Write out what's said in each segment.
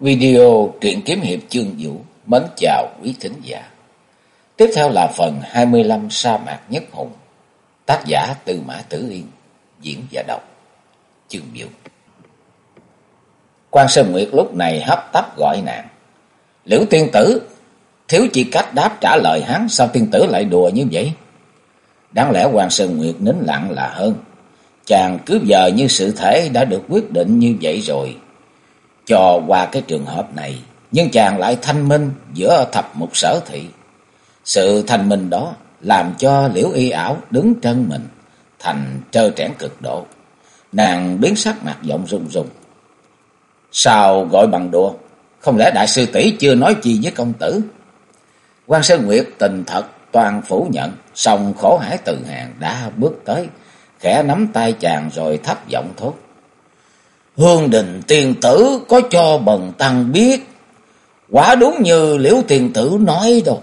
Video truyện kiếm hiệp chương vũ mến chào quý thính giả. Tiếp theo là phần 25 sa mạc nhất hùng. Tác giả Từ Mã Tử Yên, diễn và đọc chương vũ. Quan Sơn Nguyệt lúc này hấp tấp gọi nàng. Liễu tiên tử, thiếu chỉ cách đáp trả lời hắn, sao tiên tử lại đùa như vậy? Đáng lẽ Quan Sơn Nguyệt nín lặng là hơn. Chàng cứ giờ như sự thể đã được quyết định như vậy rồi cho qua cái trường hợp này, nhưng chàng lại thanh minh giữa thập một sở thị. Sự thanh minh đó làm cho liễu y ảo đứng chân mình, thành trơ trẽn cực độ. Nàng biến sắc mặt giọng run run. Sao gọi bằng đùa? Không lẽ đại sư tỷ chưa nói chi với công tử? quan Sơn Nguyệt tình thật toàn phủ nhận, song khổ hải từ hàng đã bước tới, khẽ nắm tay chàng rồi thấp giọng thốt. Hương đình tiền tử có cho bần tăng biết. Quả đúng như liễu tiền tử nói đâu.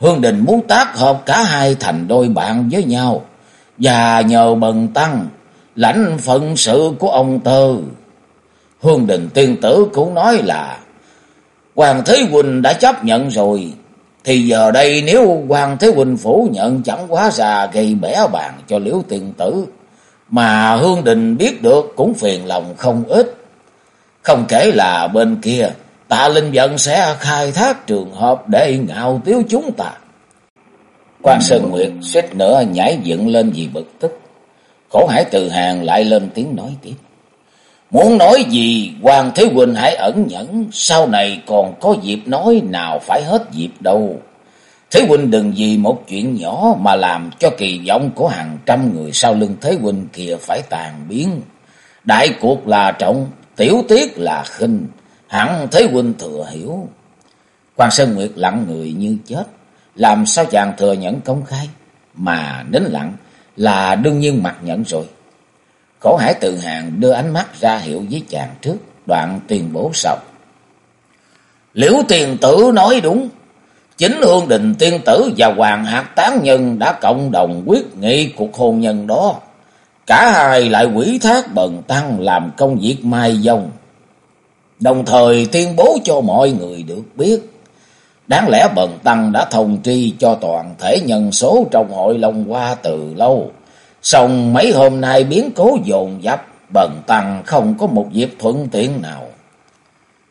Hương đình muốn tác hợp cả hai thành đôi bạn với nhau. Và nhờ bần tăng, lãnh phận sự của ông Tơ. Hương đình tiên tử cũng nói là, Hoàng Thế Quỳnh đã chấp nhận rồi. Thì giờ đây nếu Hoàng Thế Quỳnh phủ nhận chẳng quá già gây bẻ bàn cho liễu tiền tử. Mà Hương Đình biết được cũng phiền lòng không ít. Không kể là bên kia, tạ Linh Dận sẽ khai thác trường hợp để ngạo tiếu chúng ta. Quan Sơn Nguyệt suýt nữa nhảy dựng lên vì bực tức. Khổ hải từ hàng lại lên tiếng nói tiếp. Muốn nói gì, Hoàng Thế Quỳnh hãy ẩn nhẫn, sau này còn có dịp nói nào phải hết dịp đâu. Thế huynh đừng vì một chuyện nhỏ mà làm cho kỳ vọng của hàng trăm người sau lưng Thế huynh kia phải tàn biến. Đại cuộc là trọng, tiểu tiết là khinh, hẳn Thế huynh thừa hiểu. Quan Sơn Nguyệt lặng người như chết, làm sao chàng thừa nhận công khai, mà nín lặng là đương nhiên mặc nhận rồi. Khổ hải tự hàng đưa ánh mắt ra hiệu với chàng trước, đoạn tuyên bố sau. Liễu tiền tử nói đúng, Chính Hương Đình Tiên Tử và Hoàng Hạc Tán Nhân đã cộng đồng quyết nghị cuộc hôn nhân đó. Cả hai lại quỷ thác bần tăng làm công việc mai dông. Đồng thời tuyên bố cho mọi người được biết. Đáng lẽ bần tăng đã thông tri cho toàn thể nhân số trong hội Long Hoa từ lâu. Xong mấy hôm nay biến cố dồn dập, bần tăng không có một dịp thuận tiện nào.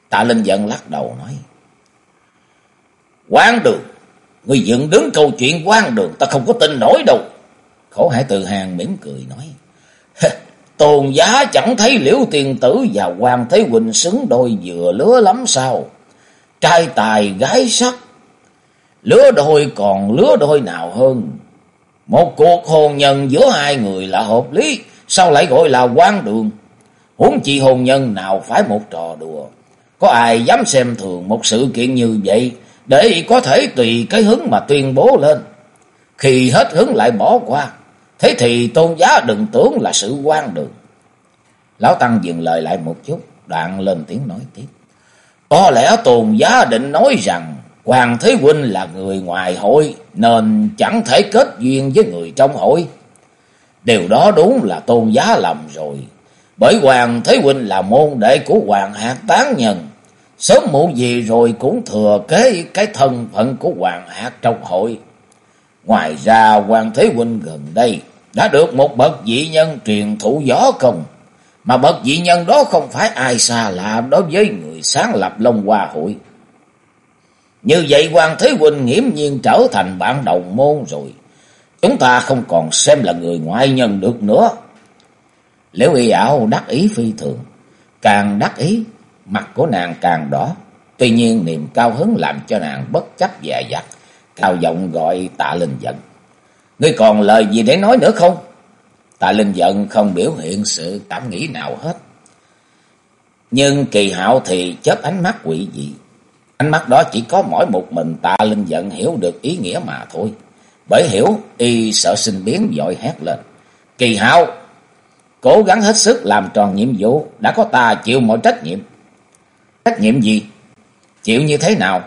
Tạ Linh giận lắc đầu nói. Quán đường, người dựng đứng câu chuyện quan đường, ta không có tin nổi đâu. Khổ hải từ hàng mỉm cười nói. Tôn giá chẳng thấy liễu tiền tử và hoàng thế huynh xứng đôi vừa lứa lắm sao. Trai tài gái sắc. Lứa đôi còn lứa đôi nào hơn. Một cuộc hôn nhân giữa hai người là hợp lý. Sao lại gọi là quan đường? Huống chi hôn nhân nào phải một trò đùa. Có ai dám xem thường một sự kiện như vậy để có thể tùy cái hướng mà tuyên bố lên. Khi hết hướng lại bỏ qua, thế thì tôn giá đừng tưởng là sự quan đường. Lão Tăng dừng lời lại một chút, đoạn lên tiếng nói tiếp. Có lẽ tôn giá định nói rằng Hoàng Thế Huynh là người ngoài hội nên chẳng thể kết duyên với người trong hội. Điều đó đúng là tôn giá lầm rồi. Bởi Hoàng Thế Huynh là môn đệ của Hoàng Hạc Tán Nhân. Sớm muộn gì rồi cũng thừa kế cái thân phận của Hoàng Hạc trong hội. Ngoài ra, Hoàng Thế Huynh gần đây đã được một bậc dị nhân truyền thụ gió công. Mà bậc dị nhân đó không phải ai xa lạ đối với người sáng lập Long Hoa hội. Như vậy, Hoàng Thế Huynh nghiễm nhiên trở thành bạn đồng môn rồi. Chúng ta không còn xem là người ngoại nhân được nữa. Liễu y ảo đắc ý phi thường. Càng đắc ý mặt của nàng càng đỏ. Tuy nhiên niềm cao hứng làm cho nàng bất chấp dè dặt, cao giọng gọi tạ linh giận. Ngươi còn lời gì để nói nữa không? Tạ linh giận không biểu hiện sự cảm nghĩ nào hết. Nhưng kỳ hạo thì chớp ánh mắt quỷ dị. Ánh mắt đó chỉ có mỗi một mình tạ linh giận hiểu được ý nghĩa mà thôi. Bởi hiểu, y sợ sinh biến dội hét lên. Kỳ hạo, cố gắng hết sức làm tròn nhiệm vụ, đã có ta chịu mọi trách nhiệm. Trách nhiệm gì? Chịu như thế nào?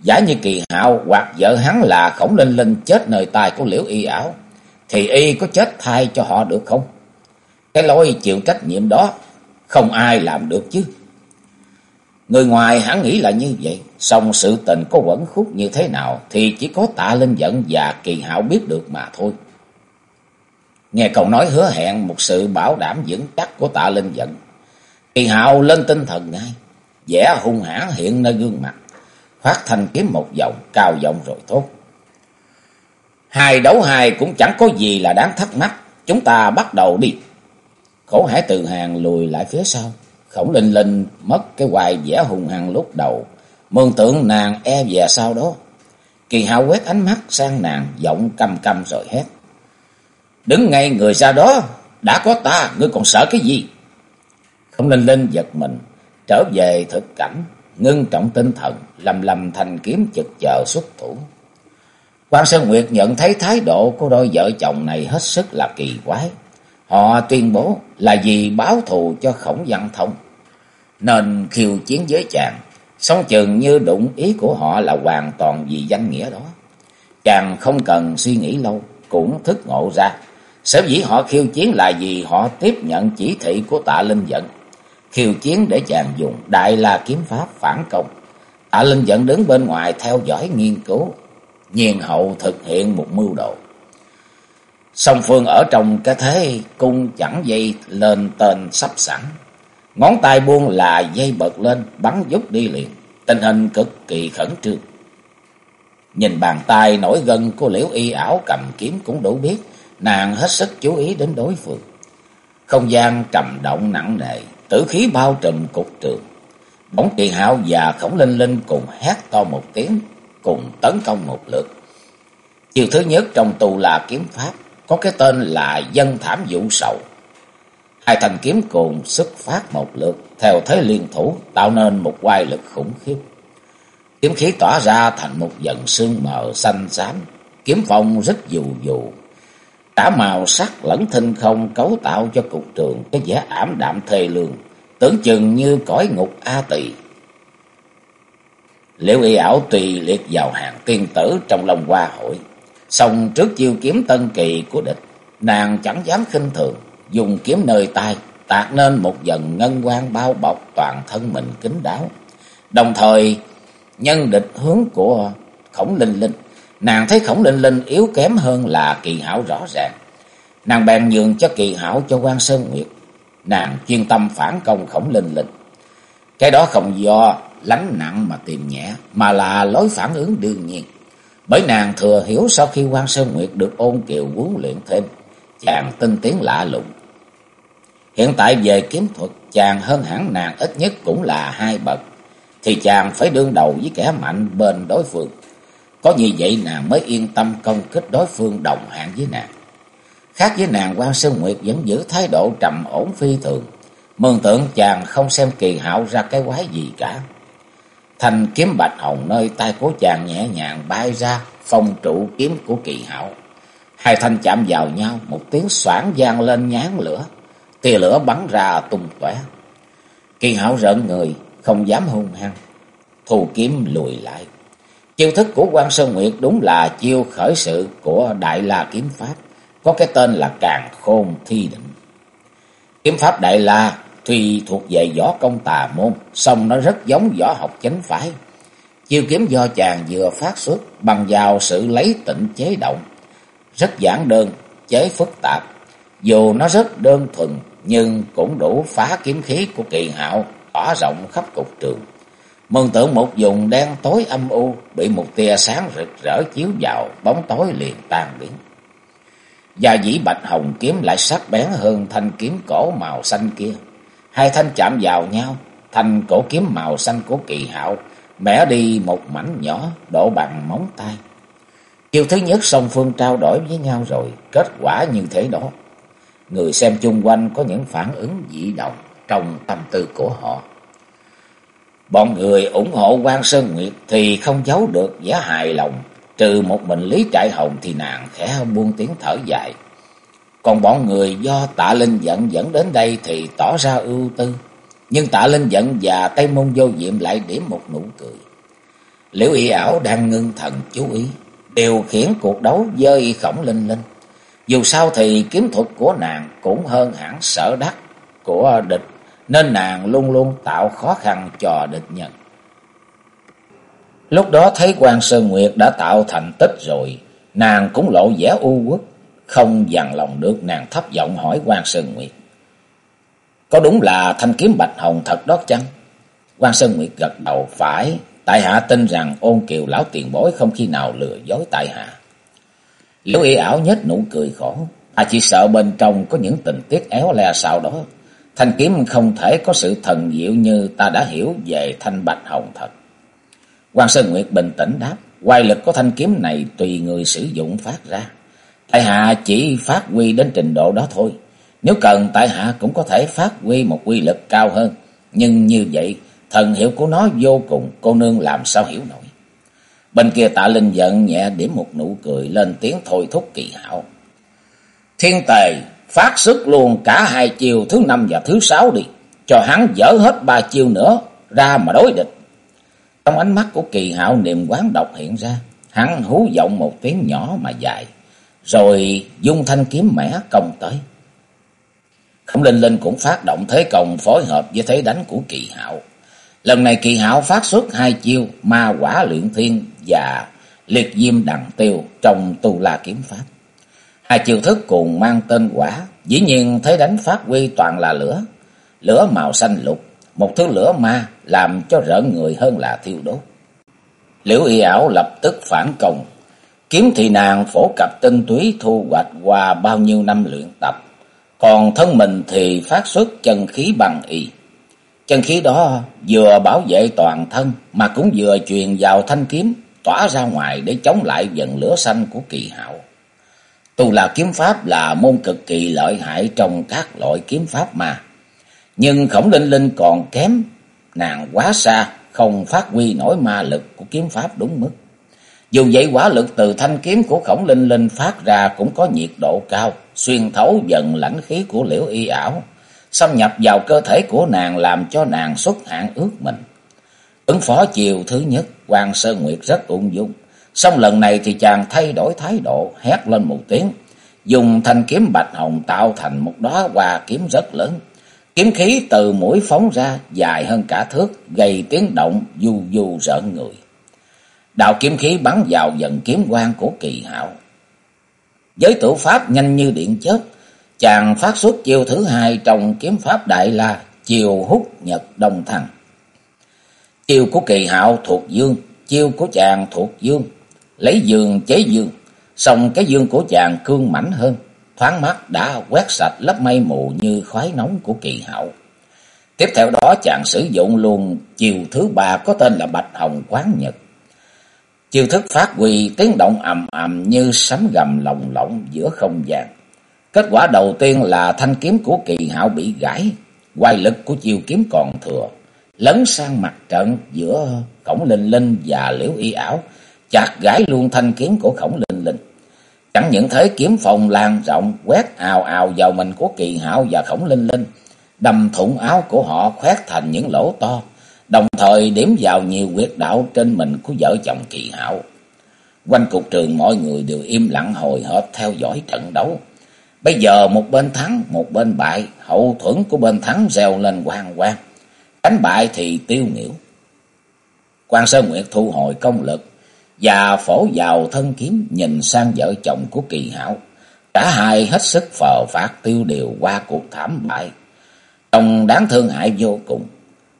Giả như kỳ hạo hoặc vợ hắn là khổng linh linh chết nơi tài của liễu y ảo. Thì y có chết thay cho họ được không? Cái lỗi chịu trách nhiệm đó không ai làm được chứ. Người ngoài hắn nghĩ là như vậy, song sự tình có quẩn khúc như thế nào thì chỉ có tạ linh giận và kỳ hạo biết được mà thôi. Nghe cậu nói hứa hẹn một sự bảo đảm vững chắc của tạ linh giận. Kỳ hạo lên tinh thần ngay, vẻ hung hãn hiện nơi gương mặt, phát thanh kiếm một vòng, cao giọng rồi thốt. Hai đấu hai cũng chẳng có gì là đáng thắc mắc, chúng ta bắt đầu đi. Khổ hải từ hàng lùi lại phía sau, khổng linh linh mất cái hoài vẻ hung hăng lúc đầu, mường tượng nàng e về sau đó. Kỳ hạo quét ánh mắt sang nàng, giọng căm căm rồi hét. Đứng ngay người ra đó, đã có ta, ngươi còn sợ cái gì? Không linh linh giật mình, trở về thực cảnh, ngưng trọng tinh thần, lầm lầm thành kiếm chực chờ xuất thủ. Quan Sơn Nguyệt nhận thấy thái độ của đôi vợ chồng này hết sức là kỳ quái. Họ tuyên bố là vì báo thù cho khổng văn thông, nên khiêu chiến với chàng, song chừng như đụng ý của họ là hoàn toàn vì danh nghĩa đó. Chàng không cần suy nghĩ lâu, cũng thức ngộ ra Sở dĩ họ khiêu chiến là vì họ tiếp nhận chỉ thị của tạ Linh Dẫn. Khiêu chiến để chàng dùng đại la kiếm pháp phản công. Tạ Linh Dẫn đứng bên ngoài theo dõi nghiên cứu. Nhiên hậu thực hiện một mưu đồ. Song Phương ở trong cái thế cung chẳng dây lên tên sắp sẵn. Ngón tay buông là dây bật lên, bắn dút đi liền. Tình hình cực kỳ khẩn trương. Nhìn bàn tay nổi gân của liễu y ảo cầm kiếm cũng đủ biết nàng hết sức chú ý đến đối phương. Không gian trầm động nặng nề, tử khí bao trùm cục trường. Bóng kỳ hạo và khổng linh linh cùng hét to một tiếng, cùng tấn công một lượt. Chiều thứ nhất trong tù là kiếm pháp, có cái tên là dân thảm vũ sầu. Hai thanh kiếm cùng xuất phát một lượt, theo thế liên thủ, tạo nên một quai lực khủng khiếp. Kiếm khí tỏa ra thành một dần sương mờ xanh xám, kiếm phong rất dù dù, Cả màu sắc lẫn thinh không cấu tạo cho cục trường cái vẻ ảm đạm thê lương, tưởng chừng như cõi ngục A tỳ. Liễu y ảo tùy liệt vào hàng tiên tử trong lòng hoa hội. Xong trước chiêu kiếm tân kỳ của địch, nàng chẳng dám khinh thường, dùng kiếm nơi tay, tạc nên một dần ngân quang bao bọc toàn thân mình kín đáo. Đồng thời, nhân địch hướng của khổng linh linh Nàng thấy khổng linh linh yếu kém hơn là kỳ hảo rõ ràng. Nàng bèn nhường cho kỳ hảo cho quan Sơn Nguyệt. Nàng chuyên tâm phản công khổng linh linh. Cái đó không do lánh nặng mà tìm nhẹ, mà là lối phản ứng đương nhiên. Bởi nàng thừa hiểu sau khi quan Sơn Nguyệt được ôn kiều huấn luyện thêm, chàng tinh tiến lạ lùng. Hiện tại về kiếm thuật, chàng hơn hẳn nàng ít nhất cũng là hai bậc, thì chàng phải đương đầu với kẻ mạnh bên đối phương. Có như vậy nàng mới yên tâm công kích đối phương đồng hạng với nàng. Khác với nàng quan Sơn Nguyệt vẫn giữ thái độ trầm ổn phi thường. Mường tượng chàng không xem kỳ hạo ra cái quái gì cả. Thành kiếm bạch hồng nơi tay của chàng nhẹ nhàng bay ra phong trụ kiếm của kỳ hạo. Hai thanh chạm vào nhau, một tiếng xoảng vang lên nhán lửa. Tia lửa bắn ra tung tóe. Kỳ hạo rợn người, không dám hung hăng. Thù kiếm lùi lại. Chiêu thức của quan Sơn Nguyệt đúng là chiêu khởi sự của Đại La Kiếm Pháp, có cái tên là Càng Khôn Thi Định. Kiếm Pháp Đại La tuy thuộc về võ công tà môn, song nó rất giống võ học chánh phái. Chiêu kiếm do chàng vừa phát xuất bằng vào sự lấy tịnh chế động, rất giản đơn, chế phức tạp. Dù nó rất đơn thuần nhưng cũng đủ phá kiếm khí của kỳ hạo, tỏa rộng khắp cục trường. Mừng tượng một vùng đen tối âm u, bị một tia sáng rực rỡ chiếu vào, bóng tối liền tan biến. Và dĩ bạch hồng kiếm lại sắc bén hơn thanh kiếm cổ màu xanh kia. Hai thanh chạm vào nhau, thanh cổ kiếm màu xanh của kỳ hạo, bẻ đi một mảnh nhỏ, đổ bằng móng tay. Chiều thứ nhất song phương trao đổi với nhau rồi, kết quả như thế đó. Người xem chung quanh có những phản ứng dị động trong tâm tư của họ. Bọn người ủng hộ quan Sơn Nguyệt thì không giấu được giá hài lòng. Trừ một mình Lý Trại Hồng thì nàng khẽ buông tiếng thở dài. Còn bọn người do tạ linh dẫn dẫn đến đây thì tỏ ra ưu tư. Nhưng tạ linh dẫn và Tây Môn Vô Diệm lại điểm một nụ cười. Liễu y ảo đang ngưng thần chú ý. Điều khiển cuộc đấu với khổng linh linh. Dù sao thì kiếm thuật của nàng cũng hơn hẳn sở đắc của địch nên nàng luôn luôn tạo khó khăn cho địch nhân. Lúc đó thấy quan Sơn Nguyệt đã tạo thành tích rồi, nàng cũng lộ vẻ u uất, không dằn lòng được nàng thấp giọng hỏi quan Sơn Nguyệt. Có đúng là thanh kiếm bạch hồng thật đó chăng? quan Sơn Nguyệt gật đầu phải, tại hạ tin rằng ôn kiều lão tiền bối không khi nào lừa dối tại hạ. Liễu y ảo nhất nụ cười khổ, ta chỉ sợ bên trong có những tình tiết éo le sau đó. Thanh kiếm không thể có sự thần diệu như ta đã hiểu về thanh bạch hồng thật. Quan Sơn Nguyệt bình tĩnh đáp, quay lực của thanh kiếm này tùy người sử dụng phát ra. Tại hạ chỉ phát huy đến trình độ đó thôi. Nếu cần tại hạ cũng có thể phát huy một quy lực cao hơn. Nhưng như vậy, thần hiệu của nó vô cùng, cô nương làm sao hiểu nổi. Bên kia tạ linh giận nhẹ điểm một nụ cười lên tiếng thôi thúc kỳ hảo. Thiên tài phát xuất luôn cả hai chiều thứ năm và thứ sáu đi. Cho hắn dở hết ba chiều nữa, ra mà đối địch. Trong ánh mắt của kỳ hạo niềm quán độc hiện ra. Hắn hú giọng một tiếng nhỏ mà dài. Rồi dung thanh kiếm mẻ công tới. Khổng Linh Linh cũng phát động thế công phối hợp với thế đánh của kỳ hạo. Lần này kỳ hạo phát xuất hai chiêu, ma quả luyện thiên và liệt diêm đằng tiêu trong tu la kiếm pháp. Hai chiêu thức cùng mang tên quả, dĩ nhiên thấy đánh phát huy toàn là lửa. Lửa màu xanh lục, một thứ lửa ma làm cho rợn người hơn là thiêu đốt. Liễu y ảo lập tức phản công, kiếm thị nàng phổ cập tinh túy thu hoạch qua bao nhiêu năm luyện tập, còn thân mình thì phát xuất chân khí bằng y. Chân khí đó vừa bảo vệ toàn thân mà cũng vừa truyền vào thanh kiếm tỏa ra ngoài để chống lại dần lửa xanh của kỳ hạo. Tu là kiếm pháp là môn cực kỳ lợi hại trong các loại kiếm pháp mà. Nhưng khổng linh linh còn kém, nàng quá xa, không phát huy nổi ma lực của kiếm pháp đúng mức. Dù vậy quả lực từ thanh kiếm của khổng linh linh phát ra cũng có nhiệt độ cao, xuyên thấu dần lãnh khí của liễu y ảo, xâm nhập vào cơ thể của nàng làm cho nàng xuất hạn ước mình. Ứng phó chiều thứ nhất, Hoàng Sơn Nguyệt rất ung dung. Xong lần này thì chàng thay đổi thái độ, hét lên một tiếng, dùng thanh kiếm bạch hồng tạo thành một đóa hoa kiếm rất lớn. Kiếm khí từ mũi phóng ra dài hơn cả thước, gây tiếng động du du rợn người. Đạo kiếm khí bắn vào dần kiếm quang của kỳ hạo. giới tử pháp nhanh như điện chớp, chàng phát xuất chiêu thứ hai trong kiếm pháp đại la, chiều hút nhật đông thăng. Chiêu của kỳ hạo thuộc dương, chiêu của chàng thuộc dương, lấy dương chế dương, xong cái dương của chàng cương mảnh hơn, thoáng mắt đã quét sạch lớp mây mù như khói nóng của kỳ hạo. Tiếp theo đó chàng sử dụng luôn chiều thứ ba có tên là Bạch Hồng Quán Nhật. Chiêu thức phát huy tiếng động ầm ầm như sấm gầm lồng lộng giữa không gian. Kết quả đầu tiên là thanh kiếm của kỳ hạo bị gãy, quay lực của chiêu kiếm còn thừa, lấn sang mặt trận giữa cổng linh linh và liễu y ảo, chặt gãy luôn thanh kiếm của khổng linh linh. Chẳng những thế kiếm phòng lan rộng quét ào ào vào mình của kỳ hạo và khổng linh linh, đâm thủng áo của họ khoét thành những lỗ to, đồng thời điểm vào nhiều quyệt đạo trên mình của vợ chồng kỳ hạo. Quanh cục trường mọi người đều im lặng hồi hộp theo dõi trận đấu. Bây giờ một bên thắng, một bên bại, hậu thuẫn của bên thắng reo lên quang quang. Đánh bại thì tiêu nghỉu. Quan Sơn Nguyệt thu hồi công lực, và phổ vào thân kiếm nhìn sang vợ chồng của kỳ hảo. Cả hai hết sức phờ phạt tiêu điều qua cuộc thảm bại. Trông đáng thương hại vô cùng.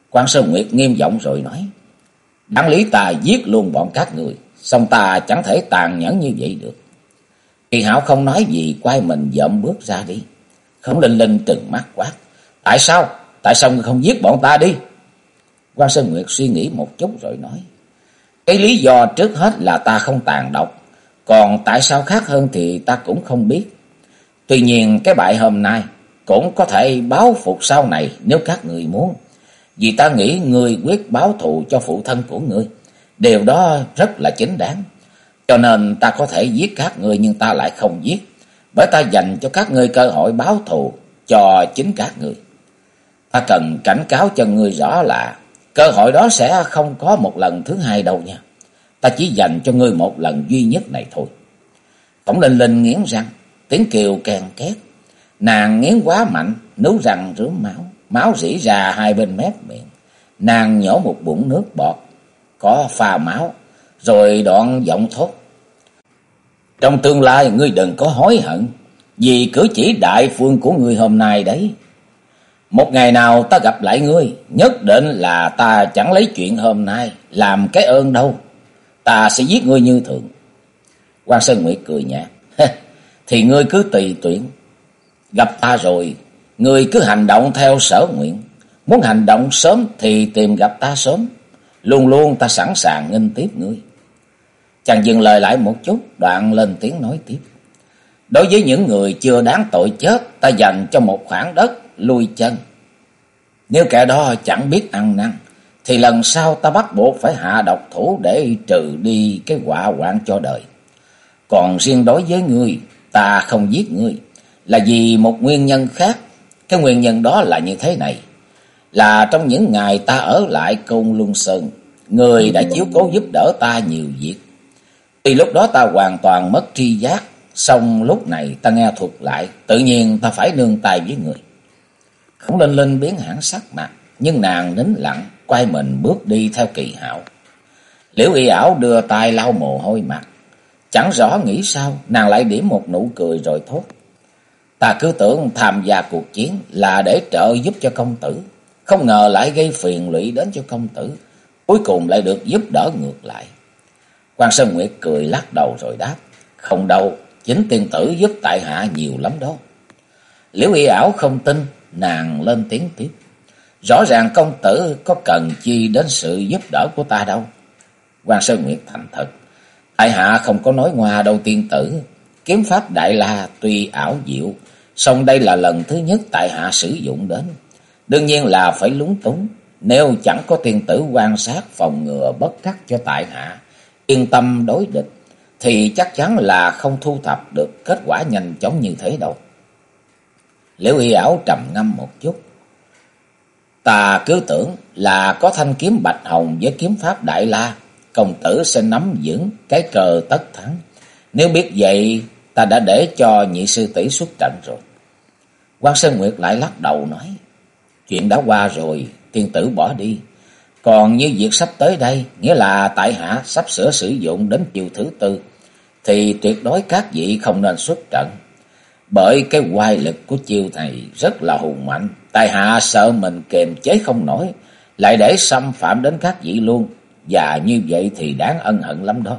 quan Sơn Nguyệt nghiêm giọng rồi nói. Đáng lý ta giết luôn bọn các người. Xong ta chẳng thể tàn nhẫn như vậy được. Kỳ hảo không nói gì, quay mình dậm bước ra đi. Khổng Linh Linh trừng mắt quát. Tại sao? Tại sao ngươi không giết bọn ta đi? quan Sơn Nguyệt suy nghĩ một chút rồi nói. Cái lý do trước hết là ta không tàn độc, còn tại sao khác hơn thì ta cũng không biết. Tuy nhiên cái bại hôm nay cũng có thể báo phục sau này nếu các người muốn. Vì ta nghĩ người quyết báo thù cho phụ thân của người. Điều đó rất là chính đáng. Cho nên ta có thể giết các người nhưng ta lại không giết. Bởi ta dành cho các người cơ hội báo thù cho chính các người. Ta cần cảnh cáo cho ngươi rõ là Cơ hội đó sẽ không có một lần thứ hai đâu nha. Ta chỉ dành cho ngươi một lần duy nhất này thôi. Tổng Linh Linh nghiến răng, tiếng kêu càng két. Nàng nghiến quá mạnh, nấu răng rướm máu. máu rỉ ra hai bên mép miệng. Nàng nhổ một bụng nước bọt, có pha máu, rồi đoạn giọng thốt. Trong tương lai ngươi đừng có hối hận, vì cử chỉ đại phương của ngươi hôm nay đấy. Một ngày nào ta gặp lại ngươi, nhất định là ta chẳng lấy chuyện hôm nay làm cái ơn đâu. Ta sẽ giết ngươi như thường. quan Sơn Nguyệt cười nhạt. Thì ngươi cứ tùy tuyển. Gặp ta rồi, ngươi cứ hành động theo sở nguyện. Muốn hành động sớm thì tìm gặp ta sớm. Luôn luôn ta sẵn sàng nghênh tiếp ngươi. Chàng dừng lời lại một chút, đoạn lên tiếng nói tiếp. Đối với những người chưa đáng tội chết, ta dành cho một khoảng đất lui chân. Nếu kẻ đó chẳng biết ăn năn, thì lần sau ta bắt buộc phải hạ độc thủ để trừ đi cái quả hoạn cho đời. Còn riêng đối với ngươi, ta không giết ngươi, là vì một nguyên nhân khác. Cái nguyên nhân đó là như thế này, là trong những ngày ta ở lại Côn Luân Sơn, người đã chiếu cố giúp đỡ ta nhiều việc. Tuy lúc đó ta hoàn toàn mất tri giác, xong lúc này ta nghe thuật lại, tự nhiên ta phải nương tay với người. Khổng Linh Linh biến hẳn sắc mặt, nhưng nàng nín lặng, quay mình bước đi theo kỳ hạo. Liễu y ảo đưa tay lau mồ hôi mặt. Chẳng rõ nghĩ sao, nàng lại điểm một nụ cười rồi thốt. Ta cứ tưởng tham gia cuộc chiến là để trợ giúp cho công tử. Không ngờ lại gây phiền lụy đến cho công tử. Cuối cùng lại được giúp đỡ ngược lại. quan Sơn Nguyệt cười lắc đầu rồi đáp. Không đâu, chính tiên tử giúp tại hạ nhiều lắm đó. Liễu y ảo không tin, nàng lên tiếng tiếp. Rõ ràng công tử có cần chi đến sự giúp đỡ của ta đâu. quan Sơn Nguyệt thành thật. Tại hạ không có nói ngoa đâu tiên tử. Kiếm pháp Đại La tuy ảo diệu, song đây là lần thứ nhất tại hạ sử dụng đến. Đương nhiên là phải lúng túng. Nếu chẳng có tiên tử quan sát phòng ngừa bất cắt cho tại hạ, yên tâm đối địch, thì chắc chắn là không thu thập được kết quả nhanh chóng như thế đâu. Liễu y ảo trầm ngâm một chút. Ta cứ tưởng là có thanh kiếm bạch hồng với kiếm pháp đại la, công tử sẽ nắm vững cái cờ tất thắng. Nếu biết vậy, ta đã để cho nhị sư tỷ xuất trận rồi. quan Sơn Nguyệt lại lắc đầu nói, chuyện đã qua rồi, tiên tử bỏ đi. Còn như việc sắp tới đây, nghĩa là tại hạ sắp sửa sử dụng đến chiều thứ tư, thì tuyệt đối các vị không nên xuất trận. Bởi cái quay lực của chiêu này rất là hùng mạnh, tài hạ sợ mình kềm chế không nổi, lại để xâm phạm đến các vị luôn, và như vậy thì đáng ân hận lắm đó.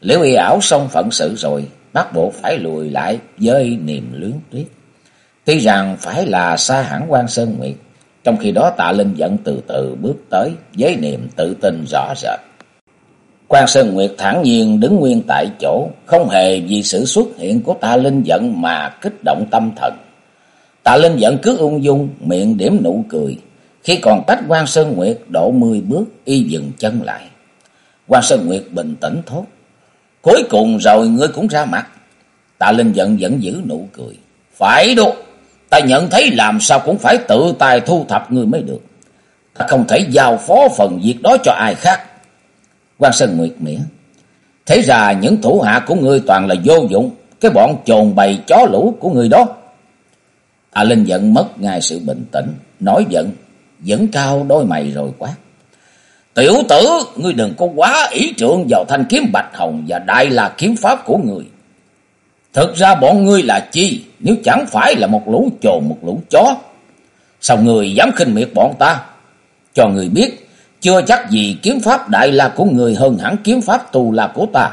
Liễu y ảo xong phận sự rồi, bắt buộc phải lùi lại với niềm luyến tuyết. Tuy rằng phải là xa hẳn quan Sơn Nguyệt, trong khi đó tạ Linh vẫn từ từ bước tới với niềm tự tin rõ rệt. Quan Sơn Nguyệt thản nhiên đứng nguyên tại chỗ, không hề vì sự xuất hiện của tạ Linh giận mà kích động tâm thần. Tạ Linh giận cứ ung dung, miệng điểm nụ cười. Khi còn cách Quan Sơn Nguyệt độ mười bước, y dừng chân lại. Quan Sơn Nguyệt bình tĩnh thốt. Cuối cùng rồi ngươi cũng ra mặt. Tạ Linh giận vẫn giữ nụ cười. Phải đâu, ta nhận thấy làm sao cũng phải tự tài thu thập ngươi mới được. Ta không thể giao phó phần việc đó cho ai khác quan Sơn Nguyệt mỉa. Thế ra những thủ hạ của ngươi toàn là vô dụng. Cái bọn trồn bầy chó lũ của ngươi đó. a Linh giận mất ngay sự bình tĩnh. Nói giận, dẫn cao đôi mày rồi quát. Tiểu tử, ngươi đừng có quá ý trượng vào thanh kiếm bạch hồng và đại là kiếm pháp của người. Thực ra bọn ngươi là chi, nếu chẳng phải là một lũ trồn, một lũ chó. Sao người dám khinh miệt bọn ta? Cho người biết, chưa chắc gì kiếm pháp đại la của người hơn hẳn kiếm pháp tù la của ta.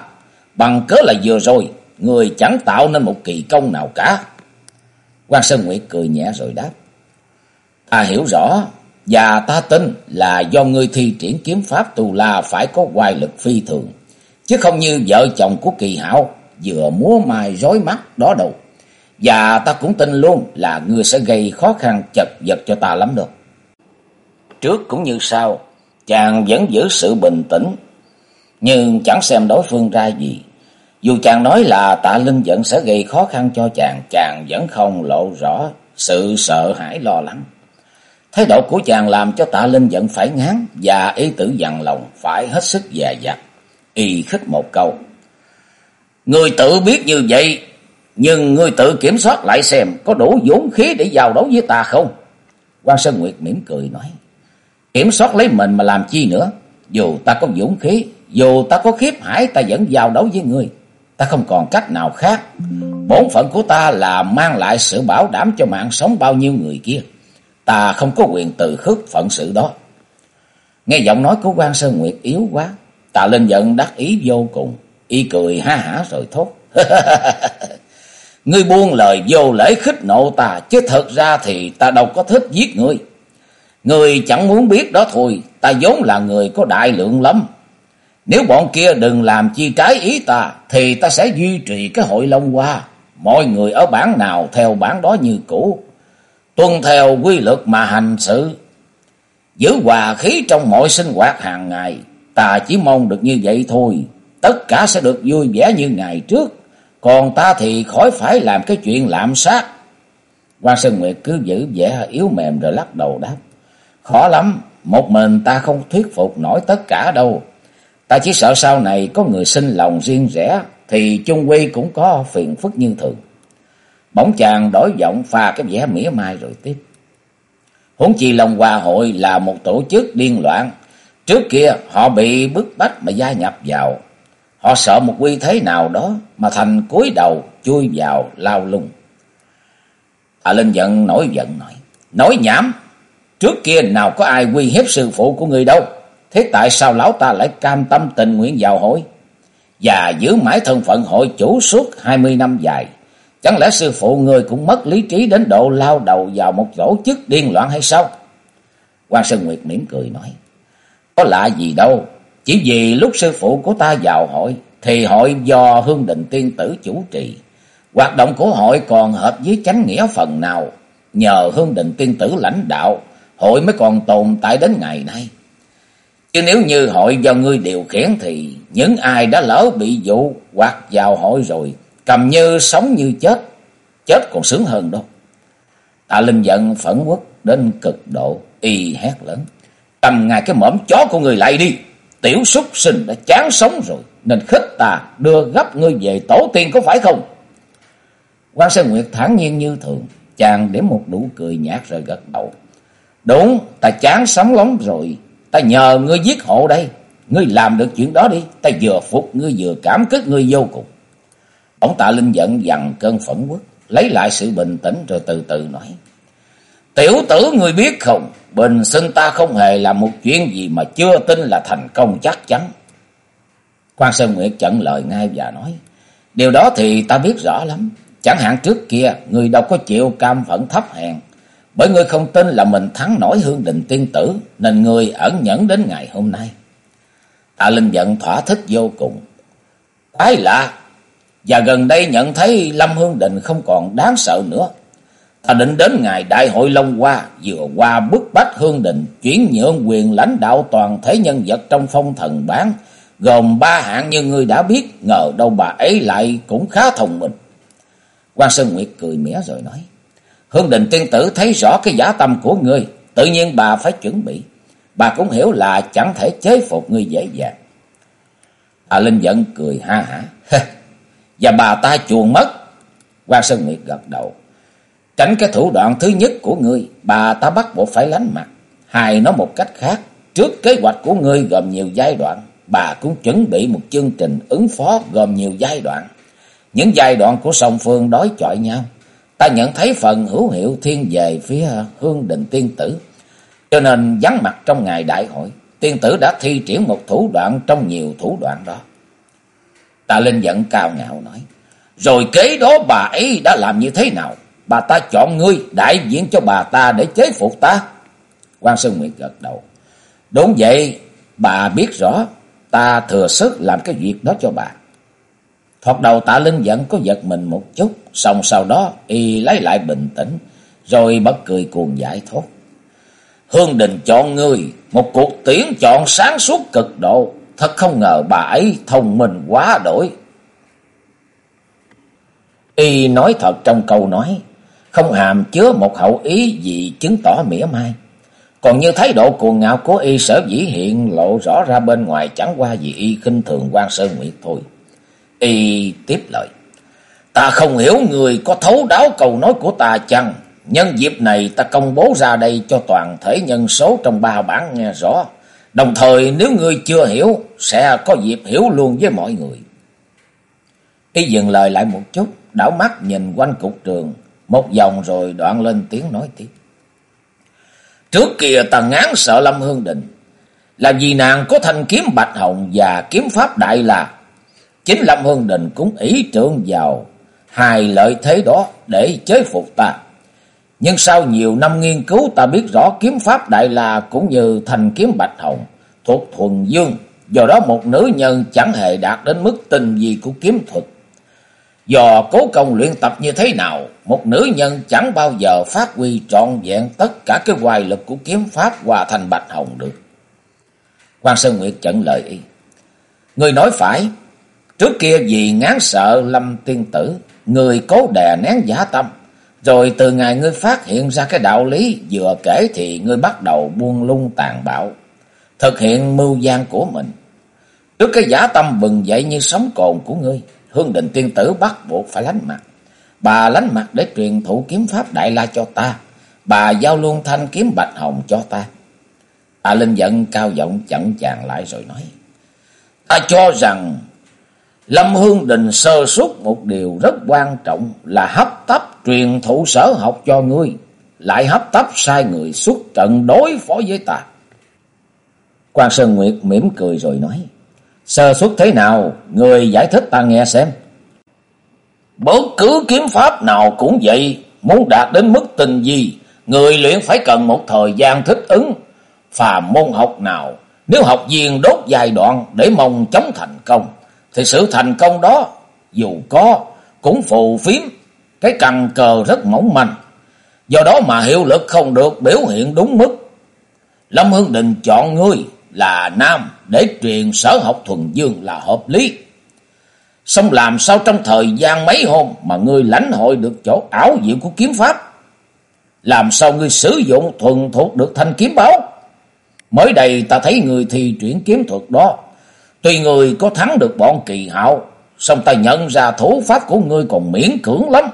Bằng cớ là vừa rồi, người chẳng tạo nên một kỳ công nào cả. quan Sơn Nguyệt cười nhẹ rồi đáp. Ta hiểu rõ, và ta tin là do ngươi thi triển kiếm pháp tù la phải có hoài lực phi thường. Chứ không như vợ chồng của kỳ hảo vừa múa mai rối mắt đó đâu. Và ta cũng tin luôn là ngươi sẽ gây khó khăn chật vật cho ta lắm đâu. Trước cũng như sau, chàng vẫn giữ sự bình tĩnh, nhưng chẳng xem đối phương ra gì. Dù chàng nói là tạ linh giận sẽ gây khó khăn cho chàng, chàng vẫn không lộ rõ sự sợ hãi lo lắng. Thái độ của chàng làm cho tạ linh giận phải ngán và ý tử dằn lòng phải hết sức dè dặt. Y khích một câu. Người tự biết như vậy, nhưng người tự kiểm soát lại xem có đủ dũng khí để vào đấu với ta không? quan Sơn Nguyệt mỉm cười nói. Kiểm soát lấy mình mà làm chi nữa. Dù ta có dũng khí, dù ta có khiếp hải ta vẫn giao đấu với ngươi. Ta không còn cách nào khác. Bổn phận của ta là mang lại sự bảo đảm cho mạng sống bao nhiêu người kia. Ta không có quyền từ khước phận sự đó. Nghe giọng nói của quan Sơn Nguyệt yếu quá. Tạ Linh giận đắc ý vô cùng. Y cười ha hả rồi thốt. ngươi buông lời vô lễ khích nộ ta. Chứ thật ra thì ta đâu có thích giết ngươi người chẳng muốn biết đó thôi. Ta vốn là người có đại lượng lắm. Nếu bọn kia đừng làm chi trái ý ta, thì ta sẽ duy trì cái hội Long Hoa. Mọi người ở bản nào theo bản đó như cũ. Tuân theo quy luật mà hành sự. Giữ hòa khí trong mọi sinh hoạt hàng ngày. Ta chỉ mong được như vậy thôi. Tất cả sẽ được vui vẻ như ngày trước. Còn ta thì khỏi phải làm cái chuyện lạm sát. Quan Sơn Nguyệt cứ giữ vẻ yếu mềm rồi lắc đầu đáp. Khó lắm, một mình ta không thuyết phục nổi tất cả đâu. Ta chỉ sợ sau này có người sinh lòng riêng rẽ thì chung quy cũng có phiền phức như thường. Bỗng chàng đổi giọng pha cái vẻ mỉa mai rồi tiếp. Huống chi lòng Hòa Hội là một tổ chức điên loạn. Trước kia họ bị bức bách mà gia nhập vào. Họ sợ một quy thế nào đó mà thành cúi đầu chui vào lao lung. À Linh giận nổi giận nói. Nói nhảm. Trước kia nào có ai uy hiếp sư phụ của người đâu. Thế tại sao lão ta lại cam tâm tình nguyện vào hội? Và giữ mãi thân phận hội chủ suốt hai mươi năm dài. Chẳng lẽ sư phụ người cũng mất lý trí đến độ lao đầu vào một tổ chức điên loạn hay sao? quan Sơn Nguyệt mỉm cười nói. Có lạ gì đâu. Chỉ vì lúc sư phụ của ta vào hội. Thì hội do Hương Định Tiên Tử chủ trì. Hoạt động của hội còn hợp với chánh nghĩa phần nào. Nhờ Hương Định Tiên Tử lãnh đạo. Hội mới còn tồn tại đến ngày nay. Chứ nếu như hội do ngươi điều khiển thì những ai đã lỡ bị dụ hoặc vào hội rồi, cầm như sống như chết, chết còn sướng hơn đâu. Tạ Linh giận phẫn quốc đến cực độ, y hét lớn. Cầm ngài cái mõm chó của người lại đi, tiểu súc sinh đã chán sống rồi, nên khích ta đưa gấp ngươi về tổ tiên có phải không? quan Sơn Nguyệt thản nhiên như thường, chàng để một nụ cười nhạt rồi gật đầu. Đúng, ta chán sống lắm rồi, Ta nhờ ngươi giết hộ đây. Ngươi làm được chuyện đó đi. Ta vừa phục ngươi vừa cảm kích ngươi vô cùng. Ông tạ linh giận dằn cơn phẫn quốc. Lấy lại sự bình tĩnh rồi từ từ nói. Tiểu tử ngươi biết không. Bình sinh ta không hề làm một chuyện gì mà chưa tin là thành công chắc chắn. Quan Sơn Nguyệt chận lời ngay và nói. Điều đó thì ta biết rõ lắm. Chẳng hạn trước kia, người đâu có chịu cam phận thấp hèn. Bởi ngươi không tin là mình thắng nổi hương định tiên tử, nên ngươi ẩn nhẫn đến ngày hôm nay. Tạ Linh giận thỏa thích vô cùng. Quái lạ, và gần đây nhận thấy Lâm Hương Định không còn đáng sợ nữa. Ta định đến ngày đại hội Long Hoa, vừa qua bức bách Hương Định, chuyển nhượng quyền lãnh đạo toàn thể nhân vật trong phong thần bán, gồm ba hạng như ngươi đã biết, ngờ đâu bà ấy lại cũng khá thông minh. quan Sơn Nguyệt cười mỉa rồi nói. Hương đình tiên tử thấy rõ cái giả tâm của ngươi, tự nhiên bà phải chuẩn bị. Bà cũng hiểu là chẳng thể chế phục ngươi dễ dàng. À Linh giận cười ha hả. Và bà ta chuồn mất. Quan Sơn Nguyệt gật đầu. Tránh cái thủ đoạn thứ nhất của ngươi, bà ta bắt buộc phải lánh mặt. Hai nói một cách khác, trước kế hoạch của ngươi gồm nhiều giai đoạn, bà cũng chuẩn bị một chương trình ứng phó gồm nhiều giai đoạn. Những giai đoạn của song phương đối chọi nhau, ta nhận thấy phần hữu hiệu thiên về phía hương đình tiên tử. Cho nên vắng mặt trong ngày đại hội, tiên tử đã thi triển một thủ đoạn trong nhiều thủ đoạn đó. Ta lên giận cao ngạo nói, rồi kế đó bà ấy đã làm như thế nào? Bà ta chọn ngươi đại diện cho bà ta để chế phục ta. quan Sơn Nguyệt gật đầu. Đúng vậy, bà biết rõ, ta thừa sức làm cái việc đó cho bà. Thoạt đầu tạ linh giận có giật mình một chút, xong sau đó y lấy lại bình tĩnh, rồi bật cười cuồng giải thốt. Hương Đình chọn người, một cuộc tuyển chọn sáng suốt cực độ, thật không ngờ bà ấy thông minh quá đổi. Y nói thật trong câu nói, không hàm chứa một hậu ý gì chứng tỏ mỉa mai. Còn như thái độ cuồng ngạo của y sở dĩ hiện lộ rõ ra bên ngoài chẳng qua vì y khinh thường quan Sơn Nguyệt thôi. Y tiếp lời. Ta không hiểu người có thấu đáo câu nói của ta chăng? nhân dịp này ta công bố ra đây cho toàn thể nhân số trong ba bản nghe rõ. Đồng thời nếu ngươi chưa hiểu, sẽ có dịp hiểu luôn với mọi người. Y dừng lời lại một chút, đảo mắt nhìn quanh cục trường, một vòng rồi đoạn lên tiếng nói tiếp. Trước kia ta ngán sợ Lâm Hương Định, là vì nàng có thanh kiếm bạch hồng và kiếm pháp đại là. Chính Lâm Hương đình cũng ý trượng vào hai lợi thế đó để chế phục ta. Nhưng sau nhiều năm nghiên cứu ta biết rõ kiếm pháp đại la cũng như thành kiếm bạch hồng thuộc thuần dương. Do đó một nữ nhân chẳng hề đạt đến mức tinh vi của kiếm thuật. Do cố công luyện tập như thế nào, một nữ nhân chẳng bao giờ phát huy trọn vẹn tất cả cái hoài lực của kiếm pháp hòa thành bạch hồng được. quan Sơn Nguyệt chận lời y. Người nói phải, trước kia vì ngán sợ lâm tiên tử, người cố đè nén giả tâm. Rồi từ ngày ngươi phát hiện ra cái đạo lý vừa kể thì ngươi bắt đầu buông lung tàn bạo, thực hiện mưu gian của mình. Trước cái giả tâm bừng dậy như sóng cồn của ngươi, Hương định tiên tử bắt buộc phải lánh mặt. Bà lánh mặt để truyền thụ kiếm pháp đại la cho ta. Bà giao luôn thanh kiếm bạch hồng cho ta. Tạ Linh giận cao giọng chặn chàng lại rồi nói. Ta cho rằng Lâm Hương Đình sơ suất một điều rất quan trọng là hấp tấp truyền thụ sở học cho ngươi. Lại hấp tấp sai người xuất trận đối phó với ta. Quan Sơn Nguyệt mỉm cười rồi nói. Sơ suất thế nào, người giải thích ta nghe xem. Bất cứ kiếm pháp nào cũng vậy, muốn đạt đến mức tình gì, người luyện phải cần một thời gian thích ứng. Phàm môn học nào, nếu học viên đốt giai đoạn để mong chống thành công, thì sự thành công đó, dù có, cũng phù phiếm, cái cằn cờ rất mỏng manh. Do đó mà hiệu lực không được biểu hiện đúng mức. Lâm Hương Đình chọn ngươi là nam để truyền sở học thuần dương là hợp lý. Xong làm sao trong thời gian mấy hôm mà ngươi lãnh hội được chỗ ảo diệu của kiếm pháp? Làm sao ngươi sử dụng thuần thuộc được thanh kiếm báo? Mới đây ta thấy người thi chuyển kiếm thuật đó. Tuy người có thắng được bọn kỳ hạo, xong ta nhận ra thủ pháp của ngươi còn miễn cưỡng lắm.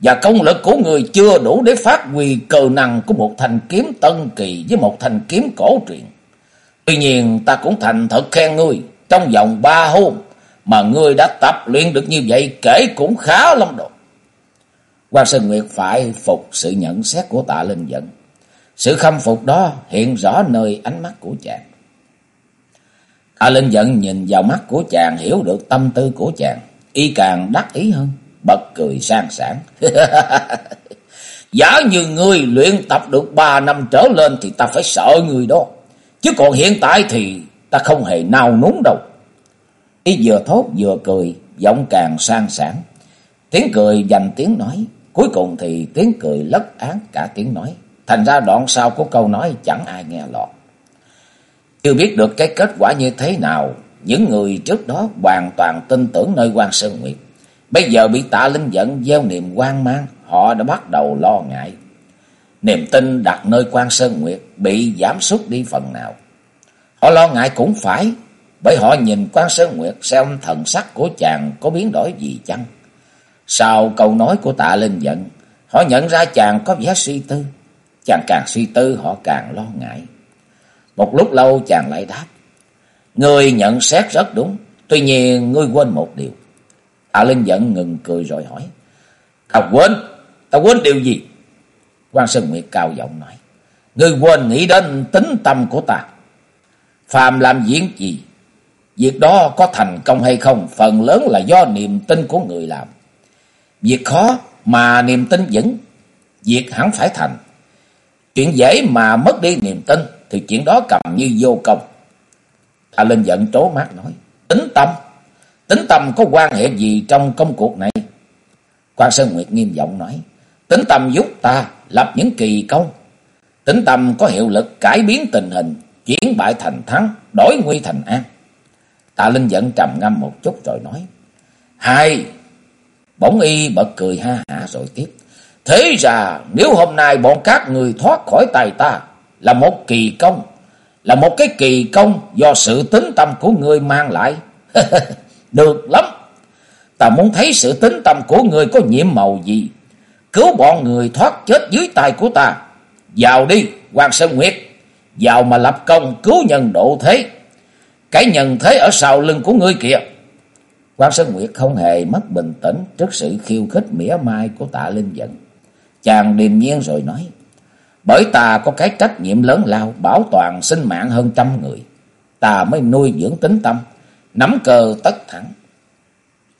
Và công lực của người chưa đủ để phát huy cơ năng của một thanh kiếm tân kỳ với một thanh kiếm cổ truyền. Tuy nhiên ta cũng thành thật khen ngươi, trong vòng ba hôm mà ngươi đã tập luyện được như vậy kể cũng khá lắm rồi. Quan Sơn Nguyệt phải phục sự nhận xét của tạ Linh Dẫn. Sự khâm phục đó hiện rõ nơi ánh mắt của chàng. Hạ Linh giận nhìn vào mắt của chàng hiểu được tâm tư của chàng. Y càng đắc ý hơn, bật cười sang sảng. Giả như ngươi luyện tập được ba năm trở lên thì ta phải sợ người đó. Chứ còn hiện tại thì ta không hề nào núng đâu. y vừa thốt vừa cười, giọng càng sang sảng. Tiếng cười dành tiếng nói, cuối cùng thì tiếng cười lất án cả tiếng nói. Thành ra đoạn sau của câu nói chẳng ai nghe lọt. Chưa biết được cái kết quả như thế nào, những người trước đó hoàn toàn tin tưởng nơi quan Sơn Nguyệt. Bây giờ bị tạ linh giận gieo niềm quan mang, họ đã bắt đầu lo ngại. Niềm tin đặt nơi quan Sơn Nguyệt bị giảm sút đi phần nào. Họ lo ngại cũng phải, bởi họ nhìn quan Sơn Nguyệt xem thần sắc của chàng có biến đổi gì chăng. Sau câu nói của tạ Linh giận, họ nhận ra chàng có vẻ suy tư. Chàng càng suy tư họ càng lo ngại. Một lúc lâu chàng lại đáp. Người nhận xét rất đúng, tuy nhiên ngươi quên một điều. Tạ Linh giận ngừng cười rồi hỏi. Ta quên, ta quên điều gì? quan Sơn Nguyệt cao giọng nói. Ngươi quên nghĩ đến tính tâm của ta. Phàm làm diễn gì? Việc đó có thành công hay không, phần lớn là do niềm tin của người làm. Việc khó mà niềm tin vững, việc hẳn phải thành. Chuyện dễ mà mất đi niềm tin, thì chuyện đó cầm như vô công. Tạ Linh giận trố mắt nói, tính tâm, tính tâm có quan hệ gì trong công cuộc này? quan Sơn Nguyệt nghiêm giọng nói, tính tâm giúp ta lập những kỳ công. Tính tâm có hiệu lực cải biến tình hình, chuyển bại thành thắng, đổi nguy thành an. Tạ Linh giận trầm ngâm một chút rồi nói. Hai, bỗng y bật cười ha hả rồi tiếp. Thế ra nếu hôm nay bọn các người thoát khỏi tay ta là một kỳ công, là một cái kỳ công do sự tính tâm của người mang lại. Được lắm. Ta muốn thấy sự tính tâm của người có nhiệm màu gì cứu bọn người thoát chết dưới tay của ta. Vào đi, Hoàng Sơn Nguyệt, vào mà lập công cứu nhân độ thế. Cái nhân thế ở sau lưng của ngươi kìa. Quan Sơn Nguyệt không hề mất bình tĩnh trước sự khiêu khích mỉa mai của tạ Linh Dận. Chàng điềm nhiên rồi nói, bởi ta có cái trách nhiệm lớn lao bảo toàn sinh mạng hơn trăm người. Ta mới nuôi dưỡng tính tâm, nắm cờ tất thẳng.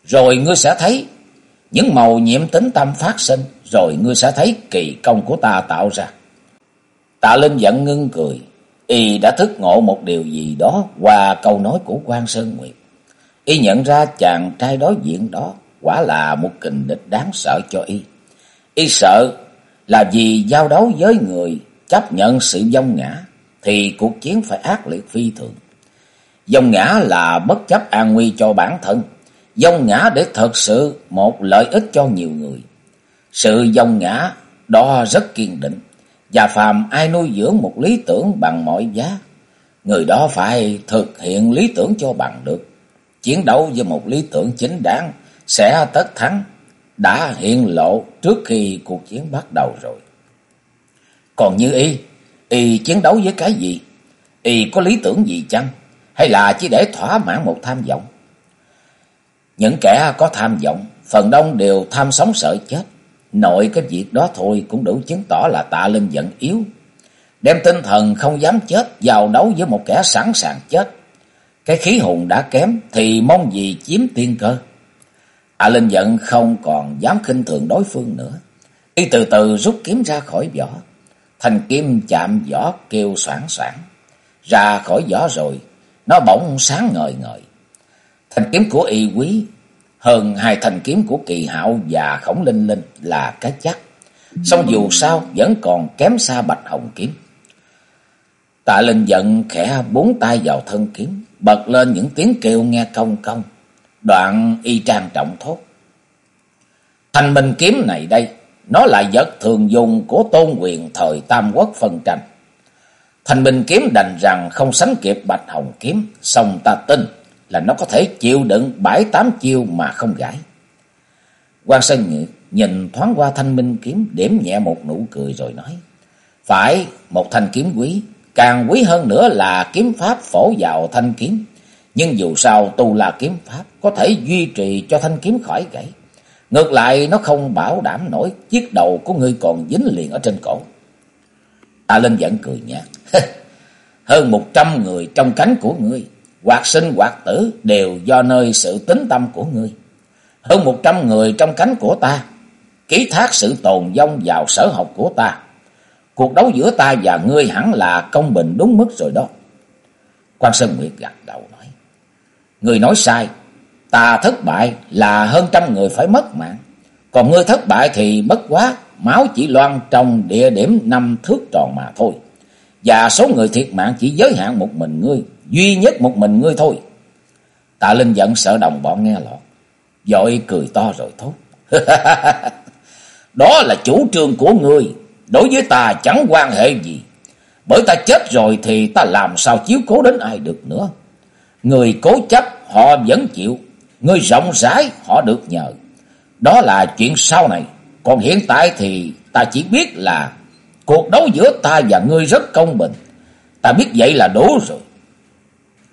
Rồi ngươi sẽ thấy những màu nhiệm tính tâm phát sinh, rồi ngươi sẽ thấy kỳ công của ta tạo ra. Tạ Linh giận ngưng cười, y đã thức ngộ một điều gì đó qua câu nói của quan Sơn Nguyệt. Y nhận ra chàng trai đối diện đó quả là một kình địch đáng sợ cho y. Y sợ là vì giao đấu với người chấp nhận sự dông ngã thì cuộc chiến phải ác liệt phi thường. Dông ngã là bất chấp an nguy cho bản thân, dông ngã để thật sự một lợi ích cho nhiều người. Sự dông ngã đó rất kiên định, và phàm ai nuôi dưỡng một lý tưởng bằng mọi giá, người đó phải thực hiện lý tưởng cho bằng được. Chiến đấu với một lý tưởng chính đáng sẽ tất thắng, đã hiện lộ trước khi cuộc chiến bắt đầu rồi. Còn như y, y chiến đấu với cái gì? Y có lý tưởng gì chăng? Hay là chỉ để thỏa mãn một tham vọng? Những kẻ có tham vọng, phần đông đều tham sống sợ chết. Nội cái việc đó thôi cũng đủ chứng tỏ là tạ linh giận yếu. Đem tinh thần không dám chết vào đấu với một kẻ sẵn sàng chết. Cái khí hùng đã kém thì mong gì chiếm tiên cơ. A linh giận không còn dám khinh thường đối phương nữa. Y từ từ rút kiếm ra khỏi vỏ. Thành kim chạm vỏ kêu soảng soảng. Ra khỏi vỏ rồi, nó bỗng sáng ngời ngời. Thành kiếm của y quý hơn hai thanh kiếm của kỳ hạo và khổng linh linh là cái chắc. Song dù sao vẫn còn kém xa bạch hồng kiếm. Tạ Linh giận khẽ bốn tay vào thân kiếm, bật lên những tiếng kêu nghe công công. Đoạn y trang trọng thốt. Thành minh kiếm này đây, nó là vật thường dùng của tôn quyền thời Tam Quốc phân tranh. Thành minh kiếm đành rằng không sánh kịp bạch hồng kiếm, song ta tin là nó có thể chịu đựng bảy tám chiêu mà không gãi. Quan Sơn Nguyệt nhìn thoáng qua thanh minh kiếm điểm nhẹ một nụ cười rồi nói. Phải, một thanh kiếm quý, càng quý hơn nữa là kiếm pháp phổ vào thanh kiếm. Nhưng dù sao tu là kiếm pháp, có thể duy trì cho thanh kiếm khỏi gãy. Ngược lại nó không bảo đảm nổi chiếc đầu của ngươi còn dính liền ở trên cổ. Ta Linh vẫn cười nhạt. hơn một trăm người trong cánh của ngươi hoạt sinh hoạt tử đều do nơi sự tính tâm của ngươi. Hơn một trăm người trong cánh của ta, ký thác sự tồn vong vào sở học của ta. Cuộc đấu giữa ta và ngươi hẳn là công bình đúng mức rồi đó. Quan Sơn Nguyệt gật đầu nói người nói sai, ta thất bại là hơn trăm người phải mất mạng. Còn ngươi thất bại thì bất quá, máu chỉ loan trong địa điểm năm thước tròn mà thôi. Và số người thiệt mạng chỉ giới hạn một mình ngươi, duy nhất một mình ngươi thôi. Tạ Linh giận sợ đồng bọn nghe lọt, dội cười to rồi thốt. Đó là chủ trương của ngươi, đối với ta chẳng quan hệ gì. Bởi ta chết rồi thì ta làm sao chiếu cố đến ai được nữa. Người cố chấp họ vẫn chịu, người rộng rãi họ được nhờ. Đó là chuyện sau này, còn hiện tại thì ta chỉ biết là cuộc đấu giữa ta và ngươi rất công bình. Ta biết vậy là đủ rồi.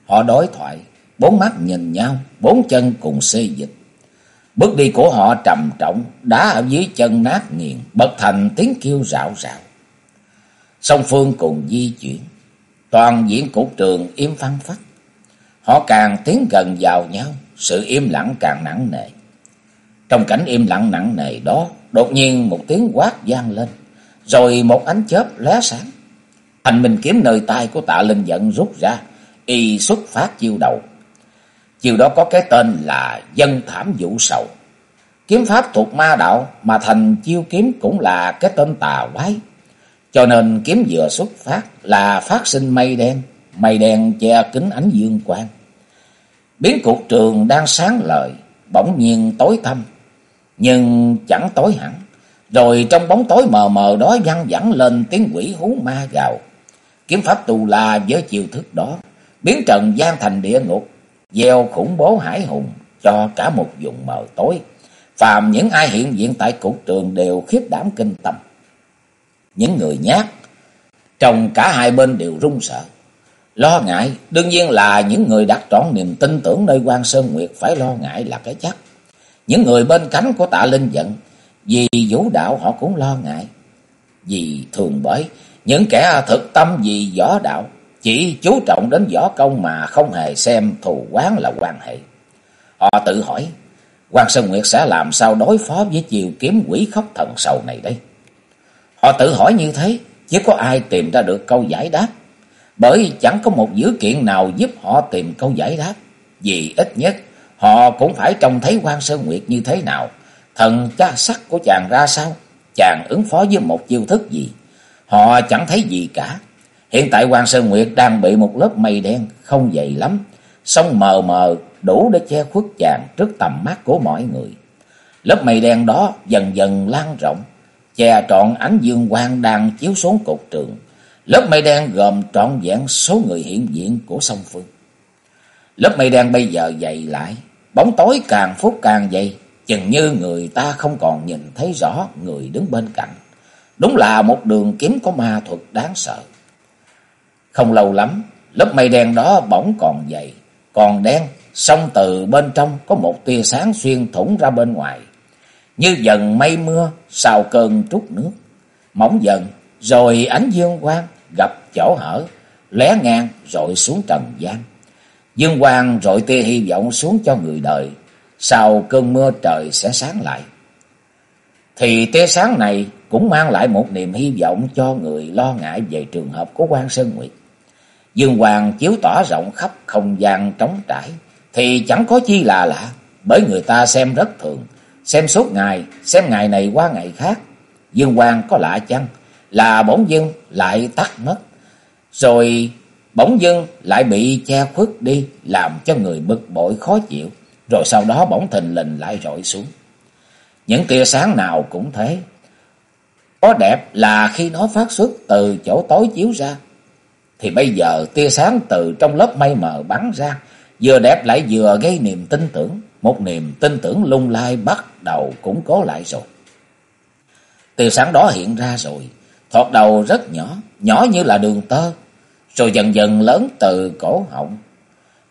Họ đối thoại, bốn mắt nhìn nhau, bốn chân cùng xê dịch. Bước đi của họ trầm trọng, đá ở dưới chân nát nghiền, bật thành tiếng kêu rạo rạo. Song phương cùng di chuyển, toàn diễn cổ trường im phăng phắc. Họ càng tiến gần vào nhau, sự im lặng càng nặng nề. Trong cảnh im lặng nặng nề đó, đột nhiên một tiếng quát vang lên, rồi một ánh chớp lóe sáng. Thành minh kiếm nơi tay của tạ linh giận rút ra, y xuất phát chiêu đầu. Chiêu đó có cái tên là dân thảm vũ sầu. Kiếm pháp thuộc ma đạo mà thành chiêu kiếm cũng là cái tên tà quái. Cho nên kiếm vừa xuất phát là phát sinh mây đen, mây đen che kín ánh dương quang. Biến cuộc trường đang sáng lời, bỗng nhiên tối thâm, nhưng chẳng tối hẳn. Rồi trong bóng tối mờ mờ đó văng vẳng lên tiếng quỷ hú ma gào. Kiếm pháp tù la với chiêu thức đó biến trần gian thành địa ngục, gieo khủng bố hải hùng cho cả một vùng mờ tối. phàm những ai hiện diện tại cục trường đều khiếp đảm kinh tâm. Những người nhát, trong cả hai bên đều run sợ. Lo ngại, đương nhiên là những người đặt trọn niềm tin tưởng nơi quan Sơn Nguyệt phải lo ngại là cái chắc. Những người bên cánh của tạ Linh giận, vì vũ đạo họ cũng lo ngại. Vì thường bởi, những kẻ thực tâm vì võ đạo, chỉ chú trọng đến võ công mà không hề xem thù quán là quan hệ. Họ tự hỏi, quan Sơn Nguyệt sẽ làm sao đối phó với chiều kiếm quỷ khóc thần sầu này đây? Họ tự hỏi như thế, chứ có ai tìm ra được câu giải đáp. Bởi chẳng có một dữ kiện nào giúp họ tìm câu giải đáp. Vì ít nhất họ cũng phải trông thấy quan Sơn Nguyệt như thế nào. Thần cha sắc của chàng ra sao? Chàng ứng phó với một chiêu thức gì? Họ chẳng thấy gì cả. Hiện tại quan Sơn Nguyệt đang bị một lớp mây đen không dày lắm. Sông mờ mờ đủ để che khuất chàng trước tầm mắt của mọi người. Lớp mây đen đó dần dần lan rộng, che trọn ánh dương quang đang chiếu xuống cột trường. Lớp mây đen gồm trọn vẹn số người hiện diện của sông Phương. Lớp mây đen bây giờ dày lại, bóng tối càng phút càng dày, chừng như người ta không còn nhìn thấy rõ người đứng bên cạnh. Đúng là một đường kiếm có ma thuật đáng sợ. Không lâu lắm, lớp mây đen đó bỗng còn dày, còn đen, song từ bên trong có một tia sáng xuyên thủng ra bên ngoài. Như dần mây mưa sau cơn trút nước, mỏng dần, rồi ánh dương quang gặp chỗ hở, lé ngang rồi xuống trần gian. Dương quang rọi tia hy vọng xuống cho người đời, sau cơn mưa trời sẽ sáng lại. Thì tia sáng này cũng mang lại một niềm hy vọng cho người lo ngại về trường hợp của quan Sơn Nguyệt. Dương quang chiếu tỏa rộng khắp không gian trống trải, thì chẳng có chi là lạ, bởi người ta xem rất thường, xem suốt ngày, xem ngày này qua ngày khác. Dương quang có lạ chăng? Là bỗng dưng lại tắt mất, rồi bỗng dưng lại bị che khuất đi, làm cho người bực bội khó chịu, rồi sau đó bỗng thình lình lại rọi xuống. Những tia sáng nào cũng thế. Có đẹp là khi nó phát xuất từ chỗ tối chiếu ra, thì bây giờ tia sáng từ trong lớp mây mờ bắn ra, vừa đẹp lại vừa gây niềm tin tưởng, một niềm tin tưởng lung lai bắt đầu củng cố lại rồi. Tia sáng đó hiện ra rồi, thoạt đầu rất nhỏ, nhỏ như là đường tơ, rồi dần dần lớn từ cổ họng,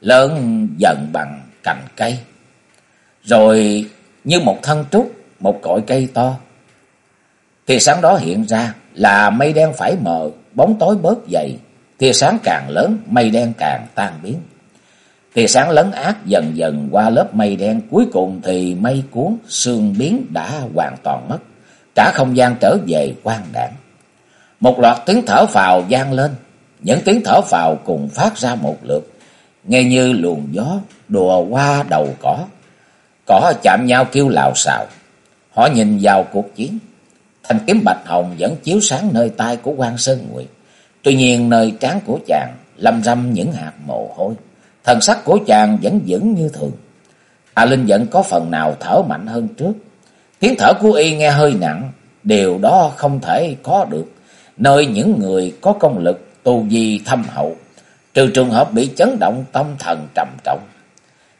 lớn dần bằng cành cây, rồi như một thân trúc, một cội cây to. Tia sáng đó hiện ra là mây đen phải mờ, bóng tối bớt dày, tia sáng càng lớn, mây đen càng tan biến. Tia sáng lấn át dần dần qua lớp mây đen, cuối cùng thì mây cuốn, sương biến đã hoàn toàn mất. Cả không gian trở về quang đảng. Một loạt tiếng thở phào gian lên, những tiếng thở phào cùng phát ra một lượt, nghe như luồng gió đùa qua đầu cỏ. Cỏ chạm nhau kêu lào xào. Họ nhìn vào cuộc chiến. Thanh kiếm bạch hồng vẫn chiếu sáng nơi tay của quan Sơn Nguyệt. Tuy nhiên nơi trán của chàng lâm râm những hạt mồ hôi. Thần sắc của chàng vẫn vững như thường. A Linh vẫn có phần nào thở mạnh hơn trước. Tiếng thở của y nghe hơi nặng. Điều đó không thể có được. Nơi những người có công lực tu vi thâm hậu. Trừ trường hợp bị chấn động tâm thần trầm trọng.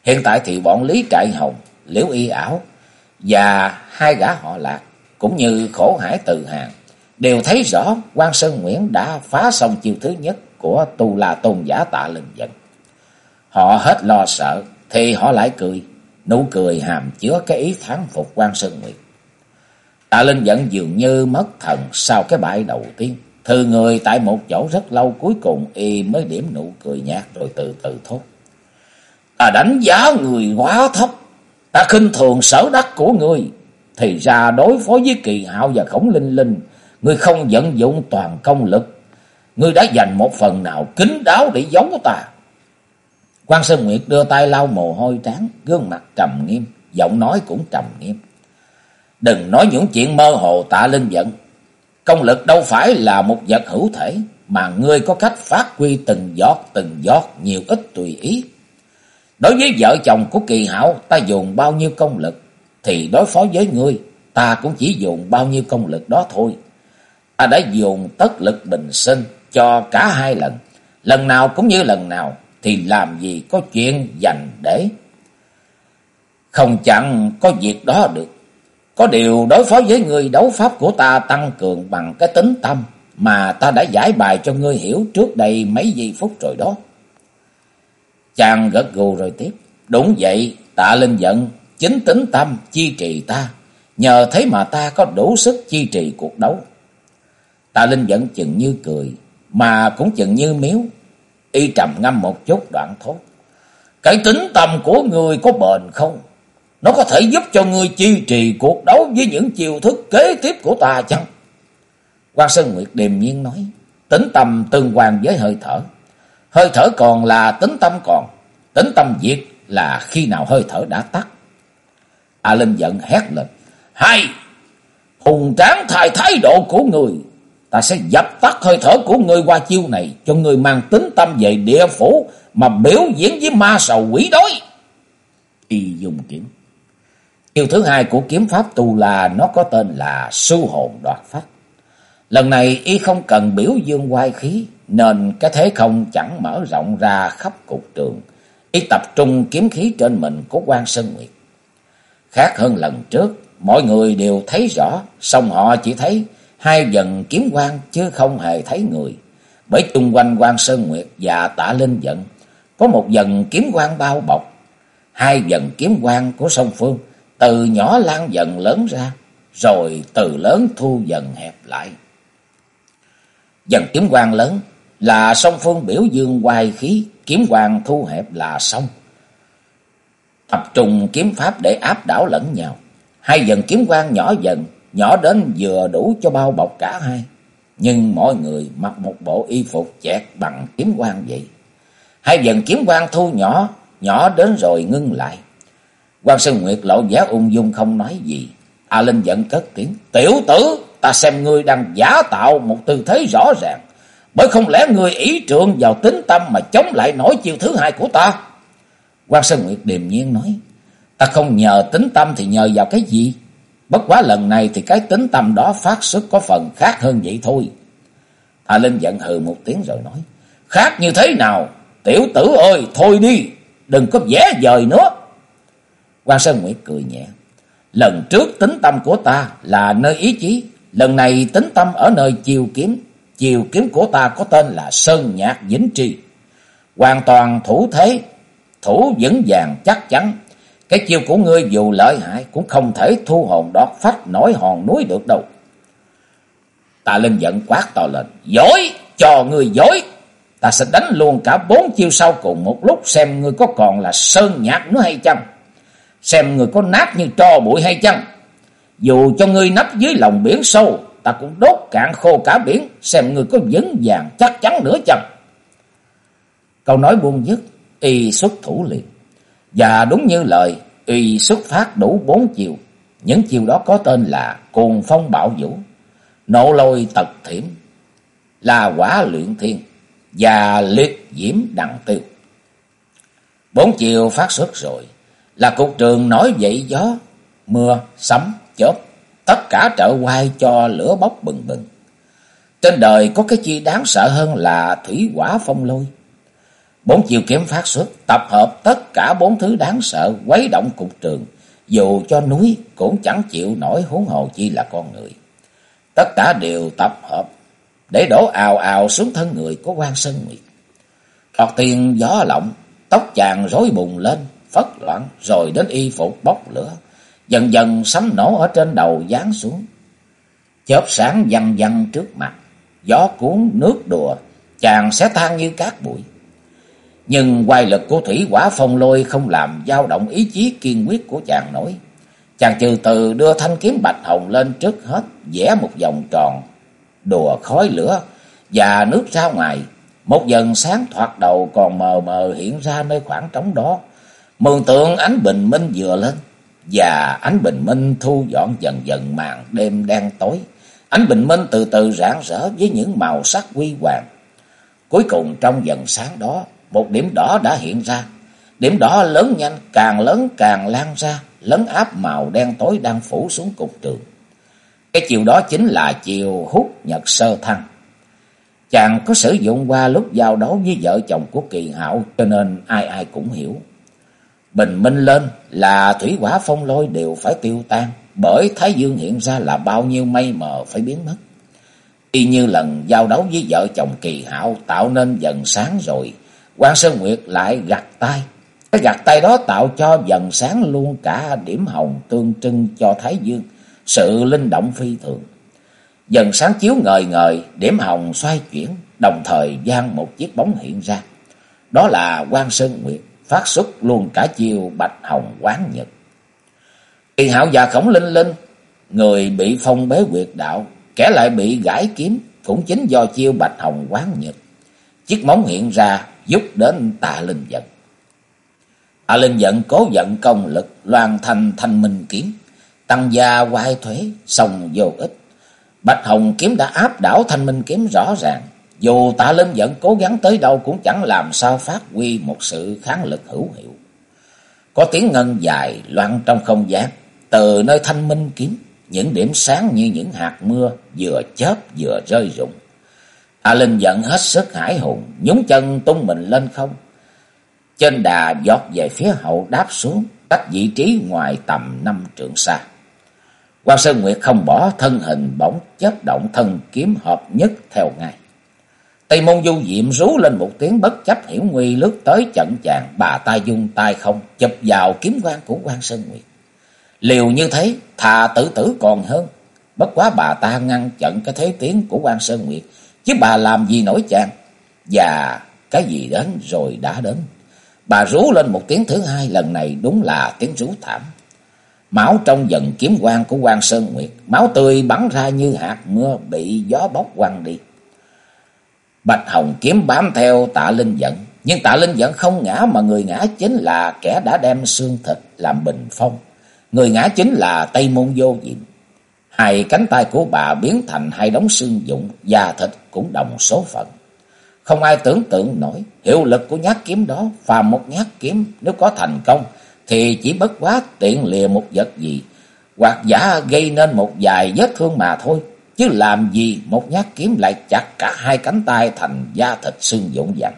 Hiện tại thì bọn Lý Trại Hồng, Liễu Y Ảo và hai gã họ lạc cũng như khổ hải từ hàng đều thấy rõ quan Sơn Nguyễn đã phá xong chiêu thứ nhất của tu la tôn giả tạ lừng giận. Họ hết lo sợ, thì họ lại cười, nụ cười hàm chứa cái ý thắng phục quan Sơn nguyễn Tạ Linh vẫn dường như mất thần sau cái bãi đầu tiên. Thư người tại một chỗ rất lâu cuối cùng y mới điểm nụ cười nhạt rồi từ từ thốt. Ta đánh giá người quá thấp, ta khinh thường sở đắc của người. Thì ra đối phó với kỳ hạo và khổng linh linh người không vận dụng toàn công lực. người đã dành một phần nào kín đáo để giấu ta. quan Sơn Nguyệt đưa tay lau mồ hôi trán, gương mặt trầm nghiêm, giọng nói cũng trầm nghiêm. Đừng nói những chuyện mơ hồ tạ linh giận. Công lực đâu phải là một vật hữu thể, mà ngươi có cách phát huy từng giọt từng giọt nhiều ít tùy ý. Đối với vợ chồng của kỳ hảo, ta dùng bao nhiêu công lực, thì đối phó với ngươi, ta cũng chỉ dùng bao nhiêu công lực đó thôi. Ta đã dùng tất lực bình sinh cho cả hai lần. Lần nào cũng như lần nào thì làm gì có chuyện dành để. Không chẳng có việc đó được. Có điều đối phó với người đấu pháp của ta tăng cường bằng cái tính tâm mà ta đã giải bài cho ngươi hiểu trước đây mấy giây phút rồi đó. Chàng gật gù rồi tiếp. Đúng vậy, tạ linh giận, chính tính tâm chi trì ta. Nhờ thế mà ta có đủ sức chi trì cuộc đấu. Tạ linh giận chừng như cười, mà cũng chừng như miếu. Y trầm ngâm một chút đoạn thốt. Cái tính tâm của người có bền không? Nó có thể giúp cho ngươi chi trì cuộc đấu với những chiêu thức kế tiếp của ta chăng? Quan Sơn Nguyệt điềm nhiên nói. Tính tâm tương quan với hơi thở. Hơi thở còn là tính tâm còn. Tính tâm diệt là khi nào hơi thở đã tắt. A Linh giận hét lên. Hay! Hùng tráng thay thái độ của người. Ta sẽ dập tắt hơi thở của người qua chiêu này. Cho người mang tính tâm về địa phủ. Mà biểu diễn với ma sầu quỷ đói. Y dùng kiếm chiều thứ hai của kiếm pháp tu là nó có tên là su hồn đoạt phách. Lần này y không cần biểu dương quay khí, nên cái thế không chẳng mở rộng ra khắp cục trường. Y tập trung kiếm khí trên mình của quan Sơn Nguyệt. Khác hơn lần trước, mọi người đều thấy rõ, song họ chỉ thấy hai dần kiếm quan chứ không hề thấy người. Bởi chung quanh quan Sơn Nguyệt và tạ Linh Dận có một dần kiếm quan bao bọc. Hai dần kiếm quan của song phương từ nhỏ lan dần lớn ra, rồi từ lớn thu dần hẹp lại. Dần kiếm quang lớn là song phương biểu dương hoài khí, kiếm quang thu hẹp là sông. Tập trung kiếm pháp để áp đảo lẫn nhau. Hai dần kiếm quang nhỏ dần, nhỏ đến vừa đủ cho bao bọc cả hai. Nhưng mọi người mặc một bộ y phục chẹt bằng kiếm quang vậy. Hai dần kiếm quang thu nhỏ, nhỏ đến rồi ngưng lại. Quan Sơn Nguyệt lộ vẻ ung dung không nói gì. A Linh giận cất tiếng. Tiểu tử, ta xem ngươi đang giả tạo một tư thế rõ ràng. Bởi không lẽ ngươi ý trượng vào tính tâm mà chống lại nổi chiêu thứ hai của ta? Quan Sơn Nguyệt điềm nhiên nói. Ta không nhờ tính tâm thì nhờ vào cái gì? Bất quá lần này thì cái tính tâm đó phát xuất có phần khác hơn vậy thôi. A Linh giận hừ một tiếng rồi nói. Khác như thế nào? Tiểu tử ơi, thôi đi, đừng có vẽ dời nữa. Quan Sơn Nguyệt cười nhẹ. Lần trước tính tâm của ta là nơi ý chí. Lần này tính tâm ở nơi chiều kiếm. Chiều kiếm của ta có tên là Sơn Nhạc Vĩnh Tri. Hoàn toàn thủ thế, thủ vững vàng chắc chắn. Cái chiều của ngươi dù lợi hại cũng không thể thu hồn đọt phách nổi hòn núi được đâu. Ta lên giận quát to lên. Dối, cho ngươi dối. Ta sẽ đánh luôn cả bốn chiêu sau cùng một lúc xem ngươi có còn là Sơn Nhạc nữa hay chăng xem người có nát như tro bụi hay chăng. Dù cho ngươi nấp dưới lòng biển sâu, ta cũng đốt cạn khô cả biển, xem người có vững vàng chắc chắn nữa chăng. Câu nói buông dứt, y xuất thủ liền. Và đúng như lời, y xuất phát đủ bốn chiều. Những chiều đó có tên là Cuồng Phong Bạo Vũ, Nộ Lôi Tật Thiểm, là Quả Luyện Thiên và Liệt Diễm đặng Tiêu. Bốn chiều phát xuất rồi, là cục trường nói dậy gió, mưa, sấm, chớp, tất cả trợ quay cho lửa bốc bừng bừng. Trên đời có cái chi đáng sợ hơn là thủy quả phong lôi. Bốn chiều kiếm phát xuất, tập hợp tất cả bốn thứ đáng sợ, quấy động cục trường. Dù cho núi cũng chẳng chịu nổi huống hồ chi là con người. Tất cả đều tập hợp để đổ ào ào xuống thân người của quan Sơn Nguyệt. Thoạt tiền gió lộng, tóc chàng rối bùng lên, phất loạn rồi đến y phục bốc lửa. Dần dần sấm nổ ở trên đầu giáng xuống. Chớp sáng văng văng trước mặt. Gió cuốn nước đùa. Chàng sẽ tan như cát bụi. Nhưng quay lực của thủy quả phong lôi không làm dao động ý chí kiên quyết của chàng nổi. Chàng từ từ đưa thanh kiếm bạch hồng lên trước hết, vẽ một vòng tròn, đùa khói lửa và nước ra ngoài. Một dần sáng thoạt đầu còn mờ mờ hiện ra nơi khoảng trống đó. Mường tượng ánh bình minh vừa lên, và ánh bình minh thu dọn dần dần màn đêm đen tối. Ánh bình minh từ từ rạng rỡ với những màu sắc quy hoàng. Cuối cùng trong dần sáng đó, một điểm đỏ đã hiện ra. Điểm đỏ lớn nhanh, càng lớn càng lan ra, lấn áp màu đen tối đang phủ xuống cục trường. Cái chiều đó chính là chiều hút nhật sơ thăng. Chàng có sử dụng qua lúc giao đấu với vợ chồng của kỳ hạo cho nên ai ai cũng hiểu. Bình minh lên là thủy quả phong lôi đều phải tiêu tan. bởi Thái Dương hiện ra là bao nhiêu mây mờ phải biến mất. Y như lần giao đấu với vợ chồng kỳ hạo tạo nên dần sáng rồi, quan Sơn Nguyệt lại gặt tay. Cái gặt tay đó tạo cho dần sáng luôn cả điểm hồng tương trưng cho Thái Dương, sự linh động phi thường. Dần sáng chiếu ngời ngời, điểm hồng xoay chuyển, đồng thời gian một chiếc bóng hiện ra. Đó là quan Sơn Nguyệt, phát xuất luôn cả chiều bạch hồng quán nhật. Kỳ hạo già khổng linh linh, người bị phong bế quyệt đạo, kẻ lại bị gãi kiếm, cũng chính do chiêu bạch hồng quán nhật. Chiếc móng hiện ra, giúp đến tạ linh giận. Tạ linh giận cố giận công lực, loan thành thanh minh kiếm, tăng gia quay thuế, sòng vô ích. Bạch hồng kiếm đã áp đảo thanh minh kiếm rõ ràng. Dù tạ linh giận cố gắng tới đâu cũng chẳng làm sao phát huy một sự kháng lực hữu hiệu. Có tiếng ngân dài loạn trong không gian, từ nơi thanh minh kiếm, những điểm sáng như những hạt mưa vừa chớp vừa rơi rụng. A Linh giận hết sức hải hùng, nhúng chân tung mình lên không. Trên đà giọt về phía hậu đáp xuống, cách vị trí ngoài tầm năm trượng xa. Quan Sơn Nguyệt không bỏ thân hình bỗng chớp động thân kiếm hợp nhất theo ngay. Tây môn du diệm rú lên một tiếng bất chấp hiểm nguy lướt tới trận chàng, bà ta dung tay không, chụp vào kiếm quan của quan Sơn Nguyệt. Liều như thế, thà tử tử còn hơn. Bất quá bà ta ngăn chặn cái thế tiến của quan Sơn Nguyệt, chứ bà làm gì nổi chàng. Và cái gì đến rồi đã đến. Bà rú lên một tiếng thứ hai, lần này đúng là tiếng rú thảm. Máu trong dần kiếm quan của quan Sơn Nguyệt, máu tươi bắn ra như hạt mưa bị gió bóc quăng đi. Bạch Hồng kiếm bám theo tạ linh dẫn nhưng tạ linh dẫn không ngã mà người ngã chính là kẻ đã đem xương thịt làm bình phong. Người ngã chính là Tây Môn Vô Diệm. Hai cánh tay của bà biến thành hai đống xương dụng, da thịt cũng đồng số phận. Không ai tưởng tượng nổi hiệu lực của nhát kiếm đó, và một nhát kiếm nếu có thành công thì chỉ bất quá tiện lìa một vật gì, hoặc giả gây nên một vài vết thương mà thôi. Chứ làm gì một nhát kiếm lại chặt cả hai cánh tay thành da thịt xương dụng dặn.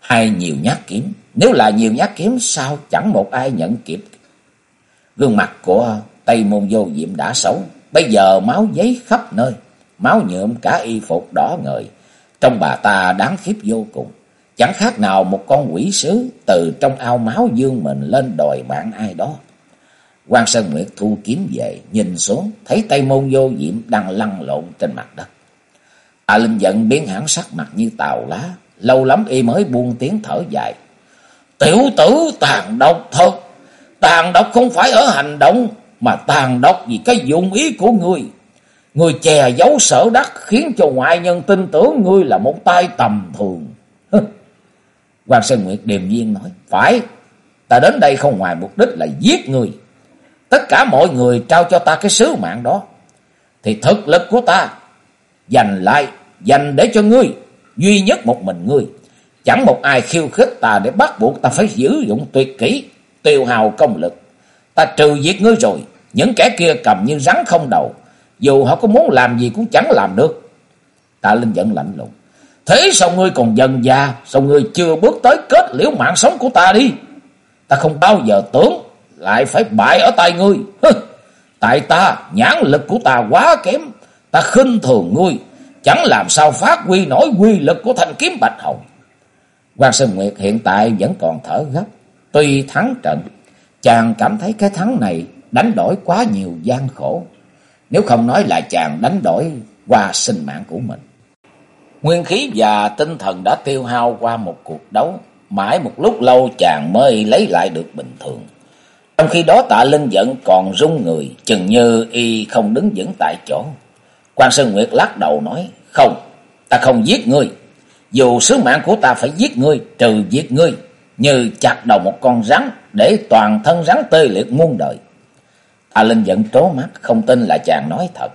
Hai nhiều nhát kiếm, nếu là nhiều nhát kiếm sao chẳng một ai nhận kịp. Gương mặt của Tây Môn Vô Diệm đã xấu, bây giờ máu giấy khắp nơi, máu nhuộm cả y phục đỏ ngời. Trong bà ta đáng khiếp vô cùng, chẳng khác nào một con quỷ sứ từ trong ao máu dương mình lên đòi mạng ai đó. Quan Sơn Nguyệt thu kiếm về, nhìn xuống, thấy Tây Môn Vô Diệm đang lăn lộn trên mặt đất. A Linh giận biến hẳn sắc mặt như tàu lá, lâu lắm y mới buông tiếng thở dài. Tiểu tử tàn độc thật, tàn độc không phải ở hành động, mà tàn độc vì cái dụng ý của người. Người chè giấu sở đắc khiến cho ngoại nhân tin tưởng ngươi là một tay tầm thường. Quan Sơn Nguyệt điềm nhiên nói, phải, ta đến đây không ngoài mục đích là giết ngươi. Tất cả mọi người trao cho ta cái sứ mạng đó. Thì thực lực của ta dành lại, dành để cho ngươi, duy nhất một mình ngươi. Chẳng một ai khiêu khích ta để bắt buộc ta phải sử dụng tuyệt kỹ, tiêu hào công lực. Ta trừ diệt ngươi rồi, những kẻ kia cầm như rắn không đầu. Dù họ có muốn làm gì cũng chẳng làm được. Tạ Linh giận lạnh lùng. Thế sao ngươi còn dần già, sao ngươi chưa bước tới kết liễu mạng sống của ta đi? Ta không bao giờ tưởng lại phải bại ở tay ngươi. Tại ta, nhãn lực của ta quá kém, ta khinh thường ngươi, chẳng làm sao phát huy nổi quy lực của thanh kiếm bạch hồng. Quan Sơn Nguyệt hiện tại vẫn còn thở gấp, tuy thắng trận, chàng cảm thấy cái thắng này đánh đổi quá nhiều gian khổ, nếu không nói là chàng đánh đổi qua sinh mạng của mình. Nguyên khí và tinh thần đã tiêu hao qua một cuộc đấu, mãi một lúc lâu chàng mới lấy lại được bình thường. Trong khi đó tạ linh giận còn run người, chừng như y không đứng vững tại chỗ. quan Sơn Nguyệt lắc đầu nói, không, ta không giết ngươi. Dù sứ mạng của ta phải giết ngươi, trừ giết ngươi, như chặt đầu một con rắn, để toàn thân rắn tê liệt muôn đời. Tạ Linh giận trố mắt, không tin là chàng nói thật.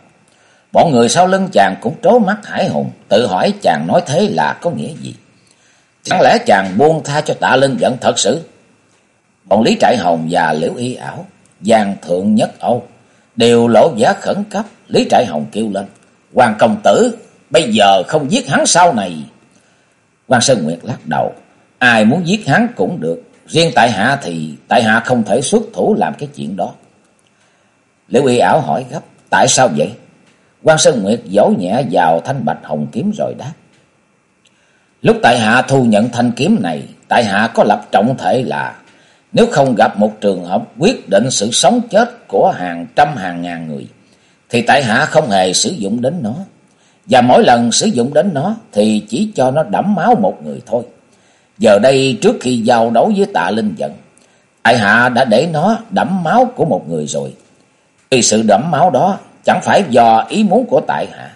Bọn người sau lưng chàng cũng trố mắt hải hùng, tự hỏi chàng nói thế là có nghĩa gì. Chẳng lẽ chàng buông tha cho tạ Linh giận thật sự? Bọn Lý Trại Hồng và Liễu Y Ảo, Giang Thượng Nhất Âu, đều lộ vẻ khẩn cấp. Lý Trại Hồng kêu lên, Hoàng Công Tử, bây giờ không giết hắn sau này. Quan Sơn Nguyệt lắc đầu, ai muốn giết hắn cũng được, riêng tại hạ thì tại hạ không thể xuất thủ làm cái chuyện đó. Liễu y ảo hỏi gấp. Tại sao vậy? quan Sơn Nguyệt vỗ nhẹ vào thanh bạch hồng kiếm rồi đáp. Lúc tại hạ thu nhận thanh kiếm này, tại hạ có lập trọng thể là nếu không gặp một trường hợp quyết định sự sống chết của hàng trăm hàng ngàn người, thì tại hạ không hề sử dụng đến nó. Và mỗi lần sử dụng đến nó thì chỉ cho nó đẫm máu một người thôi. Giờ đây trước khi giao đấu với tạ linh giận, tại hạ đã để nó đẫm máu của một người rồi. Vì sự đẫm máu đó chẳng phải do ý muốn của tại hạ.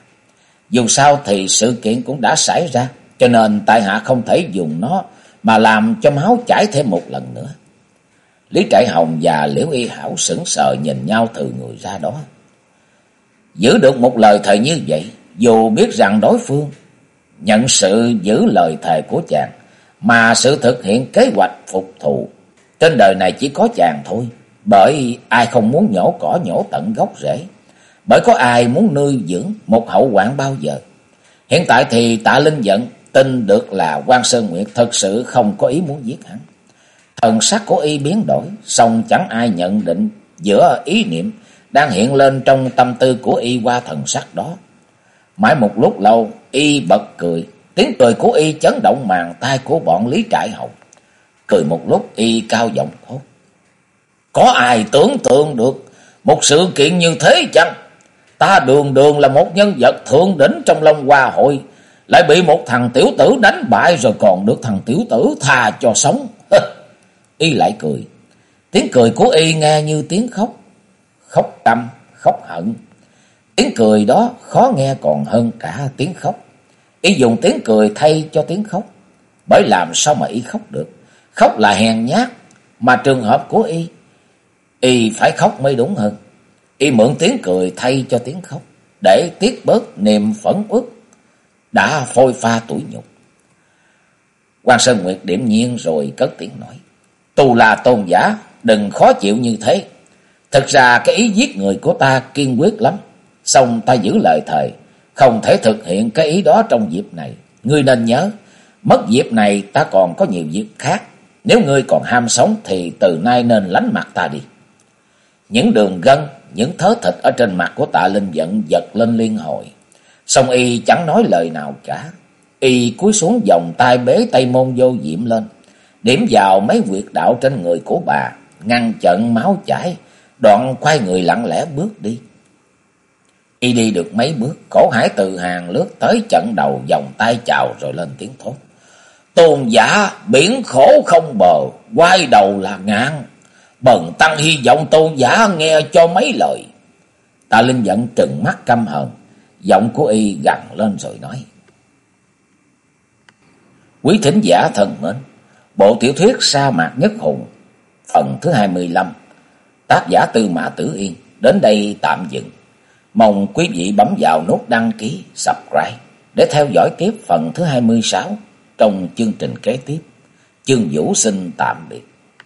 Dù sao thì sự kiện cũng đã xảy ra, cho nên tại hạ không thể dùng nó mà làm cho máu chảy thêm một lần nữa. Lý Trại Hồng và Liễu Y Hảo sững sờ nhìn nhau từ người ra đó. Giữ được một lời thề như vậy, dù biết rằng đối phương nhận sự giữ lời thề của chàng, mà sự thực hiện kế hoạch phục thù, trên đời này chỉ có chàng thôi, bởi ai không muốn nhổ cỏ nhổ tận gốc rễ, bởi có ai muốn nuôi dưỡng một hậu quản bao giờ. Hiện tại thì tạ Linh giận tin được là quan Sơn Nguyệt thật sự không có ý muốn giết hắn. Thần sắc của y biến đổi, song chẳng ai nhận định giữa ý niệm đang hiện lên trong tâm tư của y qua thần sắc đó. Mãi một lúc lâu, y bật cười, tiếng cười của y chấn động màn tai của bọn Lý Trại Hồng. Cười một lúc y cao giọng thốt. Có ai tưởng tượng được một sự kiện như thế chăng? Ta đường đường là một nhân vật thượng đỉnh trong Long Hoa hội, lại bị một thằng tiểu tử đánh bại rồi còn được thằng tiểu tử tha cho sống y lại cười. Tiếng cười của y nghe như tiếng khóc. Khóc tâm, khóc hận. Tiếng cười đó khó nghe còn hơn cả tiếng khóc. Y dùng tiếng cười thay cho tiếng khóc. Bởi làm sao mà y khóc được. Khóc là hèn nhát. Mà trường hợp của y. Y phải khóc mới đúng hơn. Y mượn tiếng cười thay cho tiếng khóc. Để tiết bớt niềm phẫn uất. Đã phôi pha tuổi nhục. quan Sơn Nguyệt điểm nhiên rồi cất tiếng nói. Tù là tôn giả, đừng khó chịu như thế. Thực ra cái ý giết người của ta kiên quyết lắm. Xong ta giữ lời thề, không thể thực hiện cái ý đó trong dịp này. Ngươi nên nhớ, mất dịp này ta còn có nhiều dịp khác. Nếu ngươi còn ham sống thì từ nay nên lánh mặt ta đi. Những đường gân, những thớ thịt ở trên mặt của tạ linh giận giật lên liên hồi. Xong y chẳng nói lời nào cả. Y cúi xuống vòng tay bế tay môn vô diệm lên điểm vào mấy quyệt đạo trên người của bà, ngăn chặn máu chảy, đoạn quay người lặng lẽ bước đi. Y đi được mấy bước, cổ hải từ hàng lướt tới trận đầu vòng tay chào rồi lên tiếng thốt. Tôn giả biển khổ không bờ, quay đầu là ngạn. Bần tăng hy vọng tôn giả nghe cho mấy lời. Tạ Linh giận trừng mắt căm hờn, giọng của y gằn lên rồi nói. Quý thính giả thần mến, Bộ tiểu thuyết Sa mạc nhất hùng phần thứ 25 tác giả Tư Mã Tử Yên đến đây tạm dừng. Mong quý vị bấm vào nút đăng ký, subscribe để theo dõi tiếp phần thứ 26 trong chương trình kế tiếp. Chương Vũ xin tạm biệt.